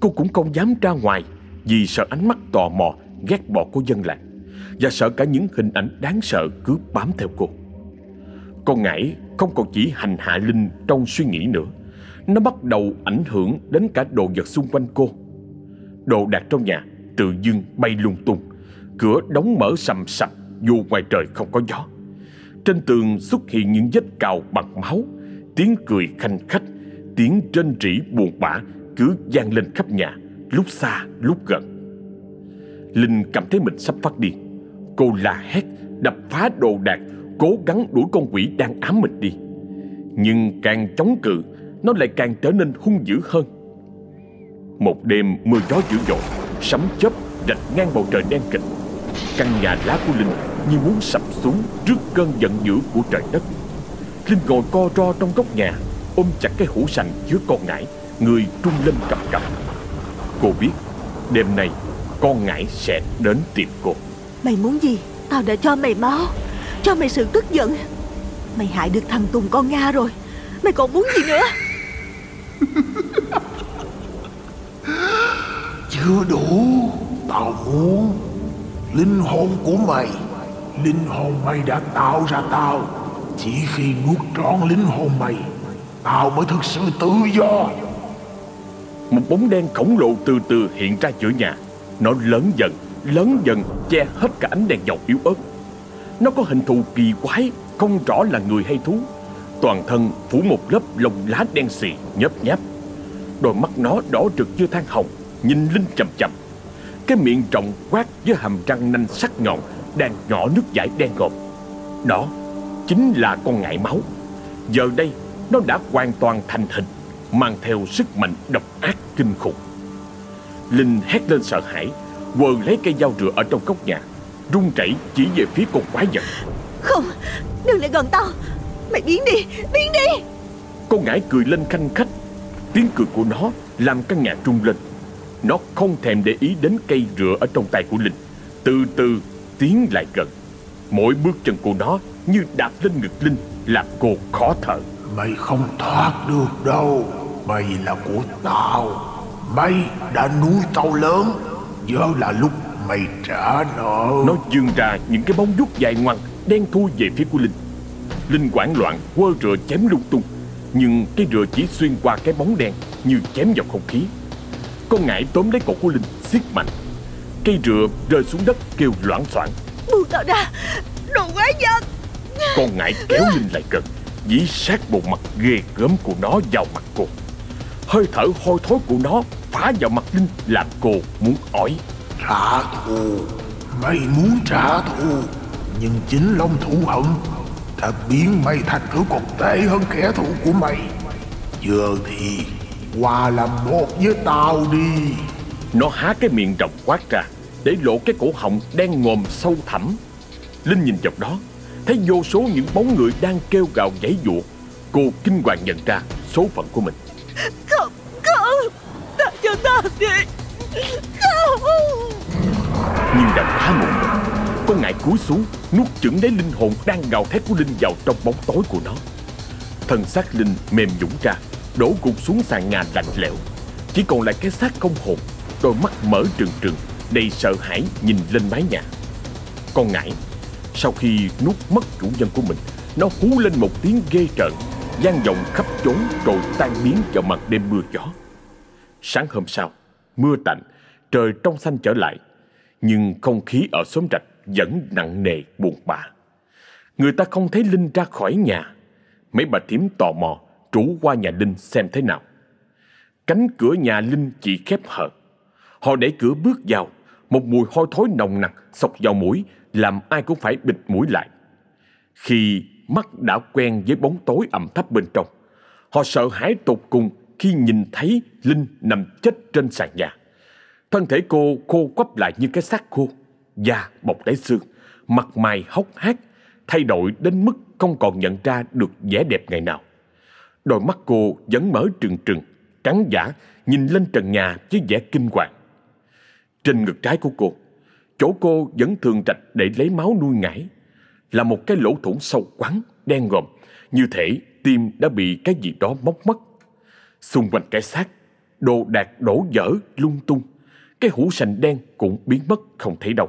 Cô cũng không dám ra ngoài vì sợ ánh mắt tò mò, ghét bỏ của dân làng và sợ cả những hình ảnh đáng sợ cứ bám theo cô. Con ngải không còn chỉ hành hạ Linh trong suy nghĩ nữa. Nó bắt đầu ảnh hưởng đến cả đồ vật xung quanh cô. Đồ đạc trong nhà tự dưng bay lung tung, cửa đóng mở sầm sập dù ngoài trời không có gió. Trên tường xuất hiện những vết cào bằng máu, tiếng cười khanh khách, tiếng trên rỉ buồn bã cứ vang lên khắp nhà, lúc xa lúc gần. Linh cảm thấy mình sắp phát điên. Cô la hét, đập phá đồ đạc, cố gắng đuổi con quỷ đang ám mình đi. Nhưng càng chống cự, nó lại càng trở nên hung dữ hơn. Một đêm mưa gió dữ dội, sấm chớp rạch ngang bầu trời đen kịt. Căn nhà lá của Linh như muốn sập xuống trước cơn giận dữ của trời đất. Linh ngồi co ro trong góc nhà, ôm chặt cái hũ sành chứa con ngải, người trung lên cầm cập. Cô biết, đêm nay con ngải sẽ đến tìm cô. Mày muốn gì? Tao đã cho mày máu, cho mày sự tức giận. Mày hại được thằng Tùng con Nga rồi. Mày còn muốn gì nữa? Chưa đủ Tao muốn Linh hồn của mày Linh hồn mày đã tạo ra tao Chỉ khi nuốt trọn linh hồn mày Tao mới thực sự tự do. Một bóng đen khổng lồ từ từ hiện ra giữa nhà. Nó lớn dần, lớn dần che hết cả ánh đèn dầu yếu ớt. Nó có hình thù kỳ quái, không rõ là người hay thú. Toàn thân phủ một lớp lông lá đen xì, nhấp nháp. Đôi mắt nó đỏ rực như than hồng Nhìn Linh chậm chậm Cái miệng rộng quát với hàm răng nanh sắc nhọn Đang nhỏ nước giải đen ngòm. Đó chính là con ngại máu. Giờ đây nó đã hoàn toàn thành hình Mang theo sức mạnh độc ác kinh khủng. Linh hét lên sợ hãi Quờ lấy cây dao rửa ở trong góc nhà Run rẩy chỉ về phía con quái vật. Không, đừng lại gần tao. Mày biến đi, biến đi. Con ngải cười lên khanh khách. Tiếng cười của nó làm căn nhà trung lên. Nó không thèm để ý đến cây rửa ở trong tay của Linh. Từ từ tiến lại gần. Mỗi bước chân của nó như đạp lên ngực Linh Làm cô khó thở Mày không thoát được đâu. Mày là của tao. Mày đã nuôi tao lớn. Giờ là lúc mày trả nợ. Nó dương ra những cái bóng vuốt dài ngoằng Đen thui về phía của Linh. Linh hoảng loạn quơ rửa chém lung tung. Nhưng cái rửa chỉ xuyên qua cái bóng đen Như chém vào không khí. Con ngải tóm lấy cổ của Linh siết mạnh. Cây rửa rơi xuống đất kêu loãng xoảng. Buông tao ra Đồ quái vật. Con ngải kéo Linh lại gần Dí sát bộ mặt ghê gớm của nó vào mặt cô. Hơi thở hôi thối của nó phá vào mặt Linh Làm cô muốn ỏi Trả thù Mày muốn trả thù Nhưng chính lòng thù hận Đã biến mày thành thứ còn tệ hơn kẻ thù của mày. Giờ thì Qua làm một với tao đi. Nó há cái miệng rộng quát ra Để lộ cái cổ họng đen ngòm sâu thẳm. Linh nhìn dọc đó Thấy vô số những bóng người đang kêu gào giãy giụa Cô kinh hoàng nhận ra số phận của mình. Không, không Tha cho tao đi. Không. Nhưng đã quá muộn Con ngại cúi xuống Nuốt chửng lấy linh hồn đang gào thét của Linh vào trong bóng tối của nó. Thân xác Linh mềm nhũng ra Đổ gục xuống sàn nhà lạnh lẽo. Chỉ còn lại cái xác không hồn Đôi mắt mở trừng trừng Đầy sợ hãi nhìn lên mái nhà. Con ngải sau khi nuốt mất chủ nhân của mình, Nó hú lên một tiếng ghê trợn gian vọng khắp chốn rồi tan biến vào mặt đêm mưa gió. Sáng hôm sau, Mưa tạnh, Trời trong xanh trở lại, Nhưng không khí ở xóm rạch Vẫn nặng nề, buồn bã. Người ta không thấy Linh ra khỏi nhà. Mấy bà thím tò mò, Trú qua nhà Linh xem thế nào. Cánh cửa nhà Linh chỉ khép hờ. Họ đẩy cửa bước vào, Một mùi hôi thối nồng nặc Xộc vào mũi làm ai cũng phải bịt mũi lại Khi mắt đã quen với bóng tối ẩm thấp bên trong Họ sợ hãi tột cùng Khi nhìn thấy Linh nằm chết trên sàn nhà Thân thể cô khô quắp lại như cái xác khô, da bọc đáy xương, mặt mày hốc hác, thay đổi đến mức không còn nhận ra được vẻ đẹp ngày nào. Đôi mắt cô vẫn mở trừng trừng, trắng giả, nhìn lên trần nhà với vẻ kinh hoàng. Trên ngực trái của cô, chỗ cô vẫn thường rạch để lấy máu nuôi ngải, là một cái lỗ thủng sâu quắn, đen ngòm, như thể tim đã bị cái gì đó móc mất. Xung quanh cái xác, đồ đạc đổ dở lung tung, cái hũ sành đen cũng biến mất không thấy đâu.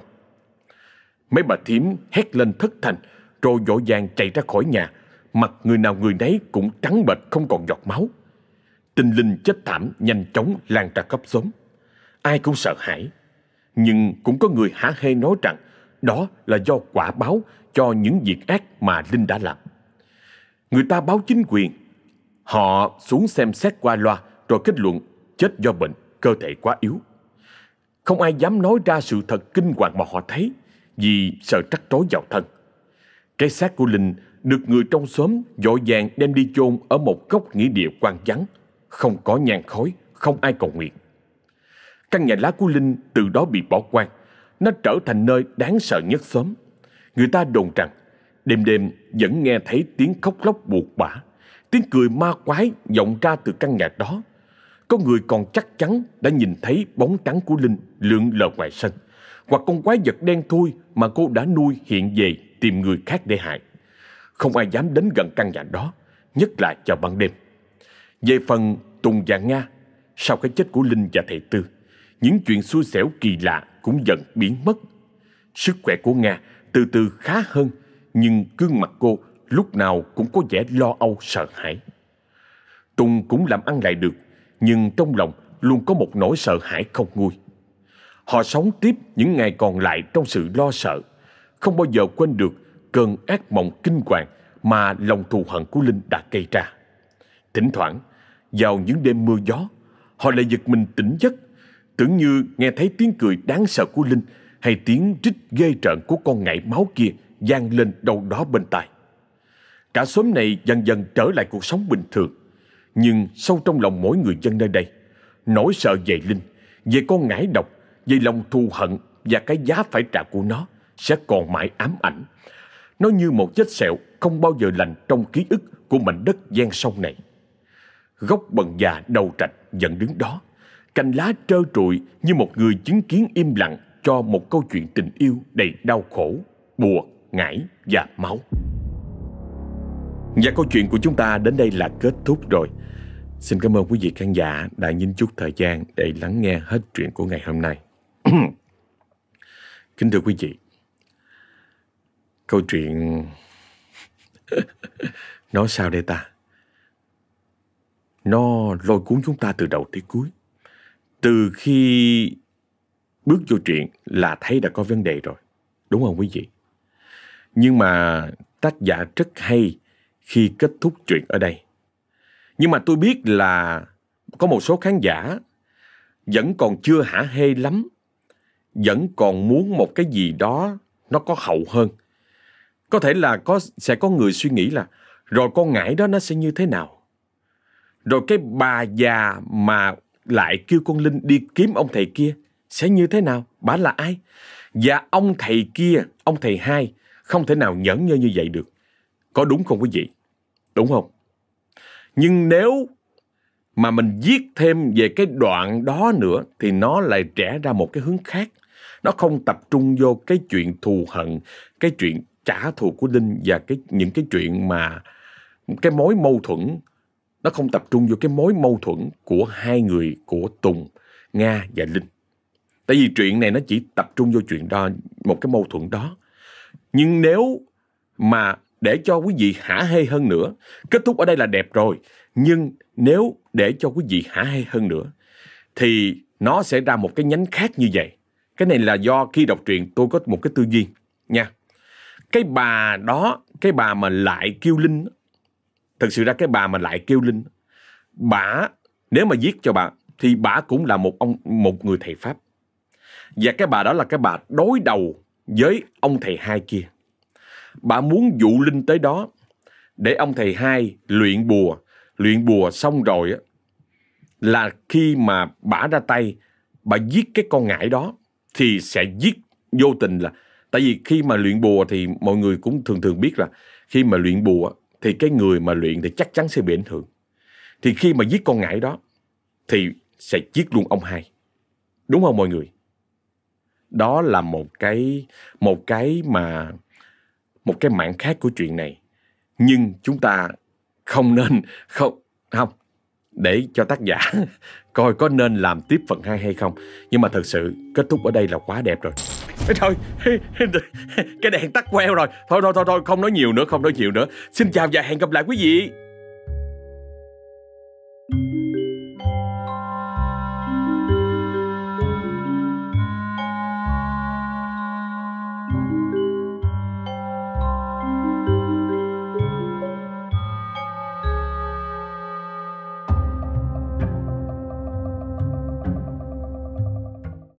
Mấy bà thím hét lên thất thành, rồi vội vàng chạy ra khỏi nhà, mặt người nào người nấy cũng trắng bệch không còn giọt máu. Tinh linh chết thảm nhanh chóng lan ra khắp xóm. Ai cũng sợ hãi. Nhưng cũng có người hả hê nói rằng đó là do quả báo cho những việc ác mà Linh đã làm. Người ta báo chính quyền. Họ xuống xem xét qua loa rồi kết luận chết do bệnh, cơ thể quá yếu. Không ai dám nói ra sự thật kinh hoàng mà họ thấy vì sợ trắc rối vào thân. Cái xác của Linh được người trong xóm dội vàng đem đi chôn ở một góc nghĩa địa quan vắng, không có nhang khói, không ai cầu nguyện. Căn nhà lá của Linh từ đó bị bỏ quang, nó trở thành nơi đáng sợ nhất xóm. Người ta đồn rằng đêm đêm vẫn nghe thấy tiếng khóc lóc buộc bã, tiếng cười ma quái vọng ra từ căn nhà đó. Có người còn chắc chắn đã nhìn thấy bóng trắng của Linh lượn lờ ngoài sân, hoặc con quái vật đen thui mà cô đã nuôi hiện về tìm người khác để hại. Không ai dám đến gần căn nhà đó, nhất là vào ban đêm. Về phần Tùng và Nga, sau cái chết của Linh và thầy Tư, những chuyện xui xẻo kỳ lạ cũng dần biến mất. Sức khỏe của Nga từ từ khá hơn, nhưng gương mặt cô lúc nào cũng có vẻ lo âu sợ hãi. Tùng cũng làm ăn lại được, nhưng trong lòng luôn có một nỗi sợ hãi không nguôi. Họ sống tiếp những ngày còn lại trong sự lo sợ, không bao giờ quên được cơn ác mộng kinh hoàng mà lòng thù hận của Linh đã gây ra. Thỉnh thoảng, vào những đêm mưa gió, họ lại giật mình tỉnh giấc, tưởng như nghe thấy tiếng cười đáng sợ của Linh hay tiếng rít ghê trợn của con ngải máu kia vang lên đâu đó bên tai. Cả xóm này dần dần trở lại cuộc sống bình thường, nhưng sâu trong lòng mỗi người dân nơi đây, nỗi sợ về Linh, về con ngải độc, về lòng thù hận và cái giá phải trả của nó sẽ còn mãi ám ảnh. Nó như một vết sẹo không bao giờ lành trong ký ức của mảnh đất gian sông này. Gốc bần già đầu trạch vẫn đứng đó, cành lá trơ trụi như một người chứng kiến im lặng cho một câu chuyện tình yêu đầy đau khổ, bùa, ngải và máu. Và câu chuyện của chúng ta đến đây là kết thúc rồi. Xin cảm ơn quý vị khán giả đã nhìn chút thời gian để lắng nghe hết chuyện của ngày hôm nay. Kính thưa quý vị, câu chuyện nói sao đây ta? Nó lôi cuốn chúng ta từ đầu tới cuối. Từ khi bước vô chuyện là thấy đã có vấn đề rồi. Đúng không quý vị? Nhưng mà tác giả rất hay khi kết thúc chuyện ở đây. Nhưng mà tôi biết là có một số khán giả vẫn còn chưa hả hê lắm. Vẫn còn muốn một cái gì đó nó có hậu hơn. Có thể là có, sẽ có người suy nghĩ là, rồi con ngải đó nó sẽ như thế nào? Rồi cái bà già mà lại kêu con Linh đi kiếm ông thầy kia sẽ như thế nào? Bà là ai? Và ông thầy kia, ông thầy hai, không thể nào nhẫn nhơ như vậy được. Có đúng không quý vị? Đúng không? Nhưng nếu mà mình viết thêm về cái đoạn đó nữa thì nó lại trẻ ra một cái hướng khác. Nó không tập trung vô cái chuyện thù hận, cái chuyện trả thù của Linh và cái những cái chuyện mà cái mối mâu thuẫn nó không tập trung vô cái mối mâu thuẫn của hai người của Tùng, Nga và Linh. Tại vì chuyện này nó chỉ tập trung vô chuyện đó, một cái mâu thuẫn đó. Nhưng nếu mà để cho quý vị hả hê hơn nữa, kết thúc ở đây là đẹp rồi. Nhưng nếu để cho quý vị hả hê hơn nữa, thì nó sẽ ra một cái nhánh khác như vậy. Cái này là do khi đọc truyện tôi có một cái tư duy nha. Cái bà đó, cái bà mà lại kêu Linh, thực sự ra cái bà mà lại kêu Linh, bà nếu mà giết cho bà thì bà cũng là một ông một người thầy pháp. Và cái bà đó là cái bà đối đầu với ông thầy hai kia. Bà muốn dụ Linh tới đó để ông thầy hai luyện bùa. Luyện bùa xong rồi á, là khi mà bả ra tay, bà giết cái con ngải đó thì sẽ giết vô tình là tại vì khi mà luyện bùa thì mọi người cũng thường thường biết là khi mà luyện bùa thì cái người mà luyện thì chắc chắn sẽ bị ảnh hưởng. Thì khi mà giết con ngải đó, thì sẽ giết luôn ông hai. Đúng không mọi người? Đó là một cái một cái mà, một cái mạng khác của chuyện này. Nhưng chúng ta không nên, không không, để cho tác giả coi có nên làm tiếp phần 2 hay không. Nhưng mà thật sự kết thúc ở đây là quá đẹp rồi. Thôi, cái đèn tắt queo rồi. Thôi thôi thôi thôi, không nói nhiều nữa, không nói nhiều nữa. Xin chào và hẹn gặp lại quý vị.